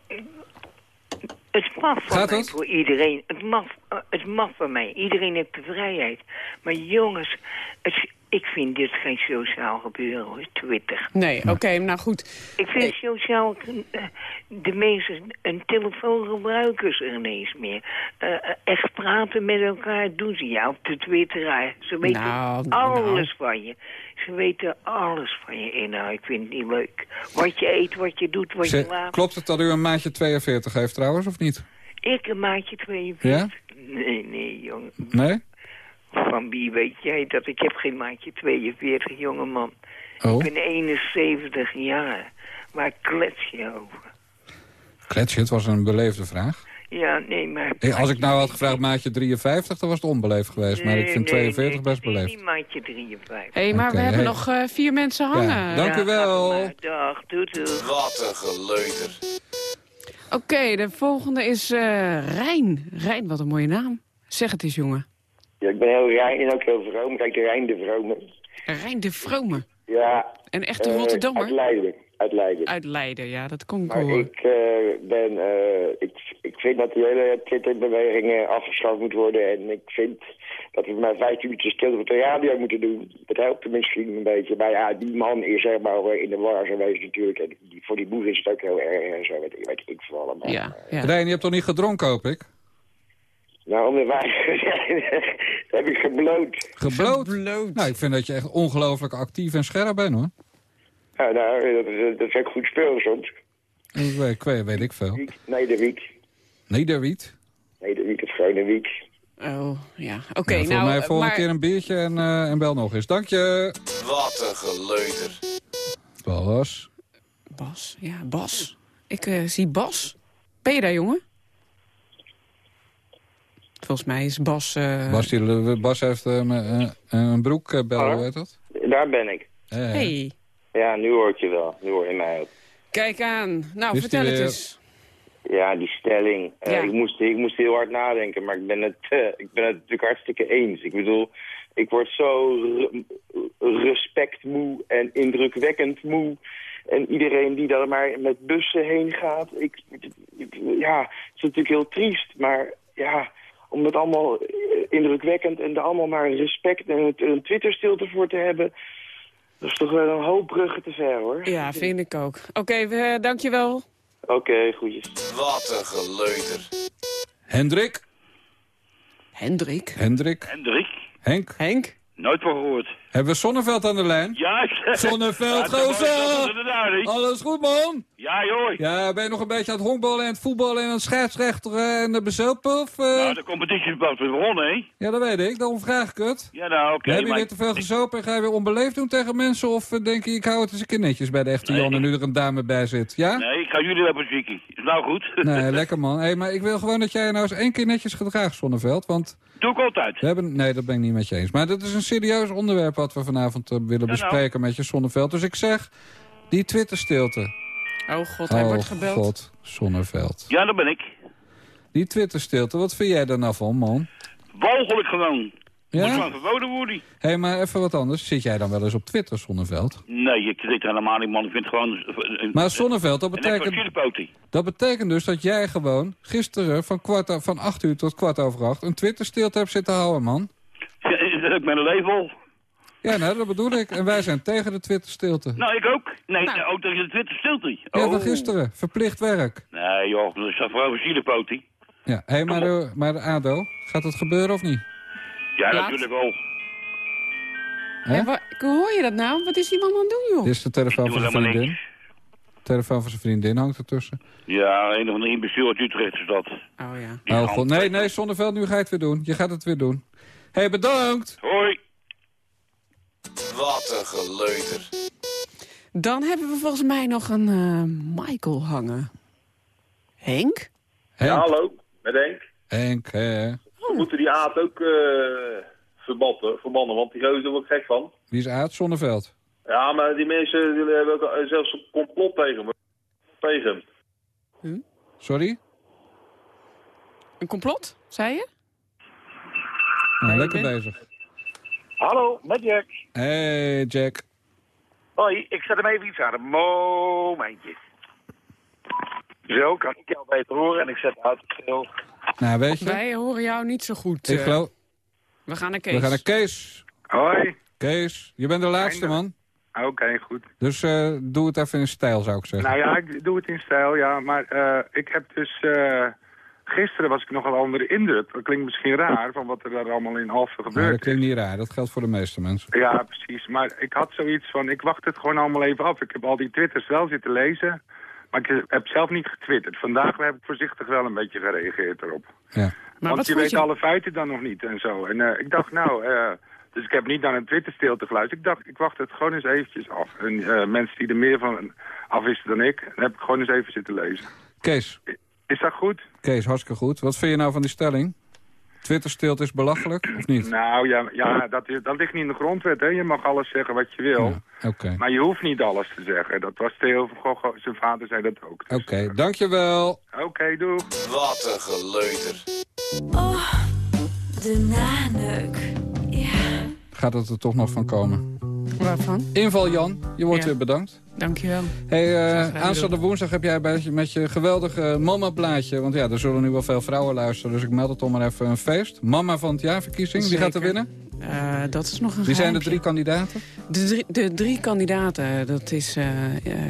[SPEAKER 17] het mag van
[SPEAKER 3] Gaat
[SPEAKER 17] mij
[SPEAKER 3] het?
[SPEAKER 17] voor iedereen. Het mag, eh, het mag van mij. Iedereen heeft de vrijheid. Maar jongens, het, ik vind dit geen sociaal gebeuren hoor, Twitter.
[SPEAKER 4] Nee, oké, nou goed.
[SPEAKER 17] Ik vind sociaal... eh, De mensen, een telefoon gebruiken ze ineens meer. Eh, eh, echt praten met elkaar doen ze. Ja, op de twitteraar. Ze weten
[SPEAKER 4] Nou,
[SPEAKER 17] alles van je. Ze weten alles van je inhoud. Ik vind het niet leuk. Wat je eet, wat je doet, wat je laat.
[SPEAKER 3] klopt het dat u een maatje 42 heeft trouwens, of niet?
[SPEAKER 17] Ik een maatje 42.
[SPEAKER 3] Ja?
[SPEAKER 17] Nee, nee, jongen.
[SPEAKER 3] Nee?
[SPEAKER 17] Van wie weet jij dat? Ik heb geen maatje 42, jongeman.
[SPEAKER 3] Oh.
[SPEAKER 17] Ik ben 71 jaar. Waar klets je over?
[SPEAKER 3] Kletsje, het was een beleefde vraag.
[SPEAKER 17] Ja, nee, maar...
[SPEAKER 3] Eh, Als ik nou had gevraagd maatje 53, dan was het onbeleefd geweest. maar ik vind 42 best beleefd.
[SPEAKER 17] Nee, maatje 53.
[SPEAKER 4] Hé, maar
[SPEAKER 3] Oké,
[SPEAKER 4] we hebben
[SPEAKER 3] hey.
[SPEAKER 4] nog eh, vier mensen hangen.
[SPEAKER 3] Ja, dank u wel.
[SPEAKER 17] Maar dag, doei doei.
[SPEAKER 14] Wat een geleuter.
[SPEAKER 4] Oké, de volgende is eh Rijn. Rijn, wat een mooie naam. Zeg het eens, jongen.
[SPEAKER 10] Ja, ik ben heel Rijn en ook heel vroom. Kijk, de Rijn de Vrome.
[SPEAKER 4] Rijn de Vrome.
[SPEAKER 10] Ja.
[SPEAKER 4] Een echte
[SPEAKER 10] eh,
[SPEAKER 4] Rotterdammer?
[SPEAKER 10] Uit Leiden. Uit Leiden.
[SPEAKER 4] Uit Leiden, ja, dat kon ik
[SPEAKER 10] Maar
[SPEAKER 4] horen.
[SPEAKER 10] ik eh, ben, eh, ik, ik vind dat die hele Twitter-beweging afgeschaft moet worden. En ik vind dat we maar vijf minuten stil op de radio moeten doen. Dat helpt er misschien een beetje. Maar ja, die man is zeg maar in de war geweest natuurlijk. En die, voor die boer is het ook heel erg en zo. Weet, ik- weet ik veel allemaal.
[SPEAKER 4] Ja, ja.
[SPEAKER 3] Rijn, je hebt toch niet gedronken, hoop ik?
[SPEAKER 10] Nou, om de waarheid heb ik gebloot.
[SPEAKER 3] Gebloot? Nou, ik vind dat je echt ongelooflijk actief en scherp bent, hoor.
[SPEAKER 10] Ja, nou, dat, is- dat is ook goed speel soms.
[SPEAKER 3] Dat weet, weet, weet ik veel.
[SPEAKER 10] Nee, de wiet.
[SPEAKER 3] Nederwiet?
[SPEAKER 10] Nee, de wiet is gewoon een wiet.
[SPEAKER 4] Oh, ja. Oké,
[SPEAKER 3] Nou, voor
[SPEAKER 4] nou,
[SPEAKER 3] mij volgende
[SPEAKER 4] maar...
[SPEAKER 3] keer een biertje en, eh, en bel nog eens. Dank je.
[SPEAKER 14] Wat een geleuter.
[SPEAKER 3] Bas.
[SPEAKER 4] Bas, ja, Bas. Ik eh, zie Bas. Ben je daar, jongen? Volgens mij is Bas... eh,
[SPEAKER 3] Bas, die, Bas heeft eh, een, een broek eh, bellen, heet dat?
[SPEAKER 10] Daar ben ik.
[SPEAKER 3] Eh,
[SPEAKER 4] Hey,
[SPEAKER 10] Ja, nu hoor ik je wel. Nu hoor je mij ook.
[SPEAKER 4] kijk aan. Nou,
[SPEAKER 3] Is
[SPEAKER 4] vertel het
[SPEAKER 3] weer-
[SPEAKER 4] eens.
[SPEAKER 10] Ja, die stelling. Eh, ik, moest, ik moest heel hard nadenken, maar ik ben, het, eh, ik ben het natuurlijk hartstikke eens. Ik bedoel, ik word zo re- respectmoe en indrukwekkend moe. En iedereen die daar maar met bussen heen gaat. Ik, ik- ja, het is natuurlijk heel triest, maar ja, om het allemaal eh, indrukwekkend en er allemaal maar respect en een- Twitter-stilte voor te hebben... Dat is toch wel een hoop bruggen te ver, hoor.
[SPEAKER 4] Ja, vind ik ook. Oké, we dankjewel.
[SPEAKER 10] Oké, goedjes.
[SPEAKER 14] Wat een geleuter.
[SPEAKER 3] Hendrik?
[SPEAKER 4] Hendrik?
[SPEAKER 3] Hendrik?
[SPEAKER 18] Hendrik?
[SPEAKER 3] Henk?
[SPEAKER 4] Henk?
[SPEAKER 18] Nooit van gehoord.
[SPEAKER 3] Hebben we Zonneveld aan de lijn?
[SPEAKER 18] Ja,
[SPEAKER 3] Zonneveld,
[SPEAKER 18] Ja, dat dat
[SPEAKER 3] gozer! Alles goed, man?
[SPEAKER 18] Ja, joh.
[SPEAKER 3] Ja, ben je nog een beetje aan het honkballen en het voetballen en aan het scheidsrechteren en de bezopen? Of, eh?
[SPEAKER 18] Nou, de competitie is pas weer begonnen, hè?
[SPEAKER 3] Ja, dat weet ik. Daarom vraag ik het.
[SPEAKER 18] Ja, nou, oké.
[SPEAKER 3] Heb je
[SPEAKER 18] maar-
[SPEAKER 3] weer te veel gezopen en ga je weer onbeleefd doen tegen mensen? Of eh, denk je, ik hou het eens een keer netjes bij de echte
[SPEAKER 18] Nee,
[SPEAKER 3] Jan en nu er een dame bij zit? Ja?
[SPEAKER 18] Nee, ik ga jullie even ziekie. Is nou goed?
[SPEAKER 3] Nee, lekker man. Hey, maar ik wil gewoon dat jij nou eens één keer netjes gedraagt, Zonneveld. Want
[SPEAKER 18] Doe ik altijd.
[SPEAKER 3] we hebben... Nee, dat ben ik niet met je eens. Maar dit is een serieus onderwerp wat we vanavond eh, willen
[SPEAKER 18] nou.
[SPEAKER 3] bespreken met je Zonneveld. Dus ik zeg, die Twitter-stilte.
[SPEAKER 4] Oh god, hij
[SPEAKER 3] oh,
[SPEAKER 4] wordt gebeld.
[SPEAKER 3] god, Zonneveld.
[SPEAKER 18] Ja, dat ben ik.
[SPEAKER 3] Die Twitter-stilte, wat vind jij daar nou van, man?
[SPEAKER 18] Walgelijk gewoon.
[SPEAKER 3] Ja?
[SPEAKER 18] Moet gewoon verboden worden.
[SPEAKER 3] Hé, hey, maar even wat anders. Zit jij dan wel eens op Twitter, Zonneveld?
[SPEAKER 18] Nee, ik zit helemaal niet, man. Ik vind het gewoon... een-
[SPEAKER 3] Maar Zonneveld, dat betekent... Dat betekent dus dat jij gewoon gisteren van, kwart, van 8 uur tot kwart over 8 een Twitter-stilte hebt zitten houden, man.
[SPEAKER 18] Ja, dat ook mijn leven al?
[SPEAKER 3] Ja, nou, dat bedoel ik. En wij zijn tegen de Twitter-stilte.
[SPEAKER 18] Nou, ik ook. Nee, nou. ook tegen de Twitter stilte.
[SPEAKER 3] Ja,
[SPEAKER 18] Oh.
[SPEAKER 3] van gisteren. Verplicht werk.
[SPEAKER 18] Nee, joh, dat is toch vooral een.
[SPEAKER 3] Ja, hé, hey, maar, de, maar de ADO, gaat het gebeuren of niet?
[SPEAKER 18] Ja,
[SPEAKER 4] Laat.
[SPEAKER 18] natuurlijk wel.
[SPEAKER 3] Hè?
[SPEAKER 4] Ja, hoor je dat nou? Wat is die man aan het doen, joh?
[SPEAKER 3] Dit is de telefoon van zijn vriendin. telefoon van zijn vriendin hangt ertussen.
[SPEAKER 18] Ja, een of andere imbeciel uit Utrecht is dat.
[SPEAKER 4] Oh ja.
[SPEAKER 18] Die
[SPEAKER 3] Oh god, nee, nee, Zonneveld, nu ga je het weer doen. Je gaat het weer doen. hey, bedankt.
[SPEAKER 18] Hoi.
[SPEAKER 14] Wat een geleuter.
[SPEAKER 4] Dan hebben we volgens mij nog een eh, Michael hangen. Henk?
[SPEAKER 3] Henk.
[SPEAKER 19] hallo, met Henk.
[SPEAKER 3] Henk, hè.
[SPEAKER 19] We moeten die aard ook eh verbannen, verbannen, want die gozer wordt gek van.
[SPEAKER 3] Wie is Aad Zonneveld?
[SPEAKER 19] Ja, maar die mensen die hebben ook zelfs een complot tegen me. Tegen hem.
[SPEAKER 3] Sorry?
[SPEAKER 4] Een complot, zei je?
[SPEAKER 3] Nou, lekker bezig.
[SPEAKER 20] Hallo, met Jack.
[SPEAKER 3] Hey, Jack.
[SPEAKER 20] Hoi, ik zet hem even iets aan. Een momentje. Zo, kan ik jou beter horen en ik zet uit het stil.
[SPEAKER 3] Nou, weet je,
[SPEAKER 4] Wij horen jou niet zo goed.
[SPEAKER 3] ik
[SPEAKER 4] eh.
[SPEAKER 3] geloof...
[SPEAKER 4] We gaan naar Kees.
[SPEAKER 3] We gaan naar Kees.
[SPEAKER 20] Hoi.
[SPEAKER 3] Kees, je bent de laatste, man.
[SPEAKER 21] Oké, goed.
[SPEAKER 3] Dus eh, doe het even in stijl, zou ik zeggen.
[SPEAKER 21] Nou ja, ik doe het in stijl, ja. Maar eh, ik heb dus... eh, gisteren was ik nogal onder de indruk. Dat klinkt misschien raar, van wat er daar allemaal in Alphen gebeurt.
[SPEAKER 3] dat klinkt niet raar. Dat geldt voor de meeste mensen.
[SPEAKER 21] Ja, precies. Maar ik had zoiets van, ik wacht het gewoon allemaal even af. Ik heb al die twitters wel zitten lezen, maar ik heb zelf niet getwitterd. Vandaag heb ik voorzichtig wel een beetje gereageerd erop.
[SPEAKER 3] Ja.
[SPEAKER 21] Want
[SPEAKER 4] wat
[SPEAKER 21] je weet
[SPEAKER 4] je-
[SPEAKER 21] alle feiten dan nog niet en zo. En eh, ik dacht, nou, eh, dus ik heb niet naar een Twitter-stilte geluisterd. Ik dacht, ik wacht het gewoon eens eventjes af. En eh, mensen die er meer van af wisten dan ik, dan heb ik gewoon eens even zitten lezen.
[SPEAKER 3] Kees.
[SPEAKER 21] Is dat goed?
[SPEAKER 3] Kees, hartstikke goed. Wat vind je nou van die stelling? Twitter-stilte is belachelijk, of niet?
[SPEAKER 21] Nou ja, ja dat, is- dat ligt niet in de grondwet. Hè. Je mag alles zeggen wat je wil.
[SPEAKER 3] Oké.
[SPEAKER 21] Maar je hoeft niet alles te zeggen. Dat was Theo van Gogh, zijn vader zei dat ook.
[SPEAKER 3] Oké, dankjewel.
[SPEAKER 21] Oké, doeg.
[SPEAKER 14] Wat een geleuter.
[SPEAKER 22] Oh, de naneuk. Ja.
[SPEAKER 3] Gaat het er toch nog van komen?
[SPEAKER 4] Waarvan?
[SPEAKER 3] Inval Jan, je wordt
[SPEAKER 4] Ja.
[SPEAKER 3] weer bedankt.
[SPEAKER 4] Dankjewel.
[SPEAKER 3] Hey,
[SPEAKER 4] gedaan,
[SPEAKER 3] aanstaande woensdag heb jij bij, met je geweldige mama-blaadje... want ja, er zullen nu wel veel vrouwen luisteren... dus ik meld het om maar even een feest. Mama van het jaarverkiezing, wie gaat er winnen?
[SPEAKER 4] Eh, dat is nog een
[SPEAKER 3] Wie zijn de drie kandidaten?
[SPEAKER 4] De drie, de drie kandidaten, dat is eh,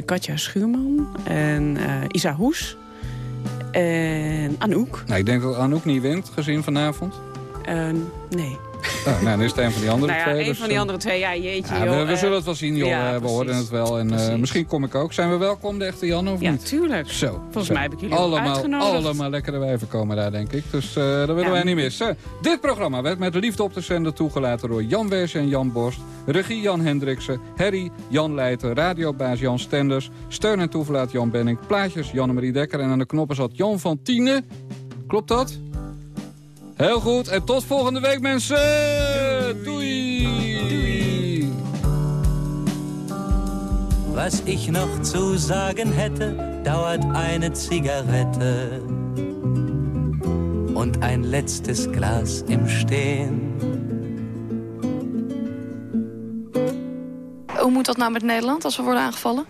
[SPEAKER 4] Katja Schuurman en Isa Hoes en Anouk.
[SPEAKER 3] Nou, ik denk dat Anouk niet wint, gezien vanavond.
[SPEAKER 4] Eh, nee.
[SPEAKER 3] Nou, nou, dan is het een van die andere
[SPEAKER 4] nou ja,
[SPEAKER 3] twee.
[SPEAKER 4] een
[SPEAKER 3] dus,
[SPEAKER 4] van die
[SPEAKER 3] eh,
[SPEAKER 4] andere twee, ja, jeetje,
[SPEAKER 3] ja,
[SPEAKER 4] joh.
[SPEAKER 3] we, we
[SPEAKER 4] eh,
[SPEAKER 3] zullen het wel zien, joh.
[SPEAKER 4] ja,
[SPEAKER 3] Eh, we horen het wel. En misschien kom ik ook. Zijn we welkom, de echte Jan, of
[SPEAKER 4] Ja,
[SPEAKER 3] niet?
[SPEAKER 4] tuurlijk.
[SPEAKER 3] Zo.
[SPEAKER 4] Volgens
[SPEAKER 3] zo.
[SPEAKER 4] mij heb ik jullie
[SPEAKER 3] allemaal,
[SPEAKER 4] uitgenodigd.
[SPEAKER 3] Allemaal lekkere wijven komen daar, denk ik. Dus dat willen wij niet missen. Dit programma werd met liefde op de zender toegelaten door Jan Wees en Jan Borst. Regie Jan Hendriksen. Harry Jan Leijten. Radiobaas Jan Stenders. Steun en toeverlaat Jan Benning. Plaatjes Jan-Marie Dekker. En aan de knoppen zat Jan van Tienen. Klopt dat? Heel goed. En tot volgende week, mensen. Doei.
[SPEAKER 23] Was ich noch zu sagen hätte, dauert eine Zigarette und ein letztes Glas im Stehen.
[SPEAKER 24] Hoe moet dat nou met Nederland als we worden aangevallen?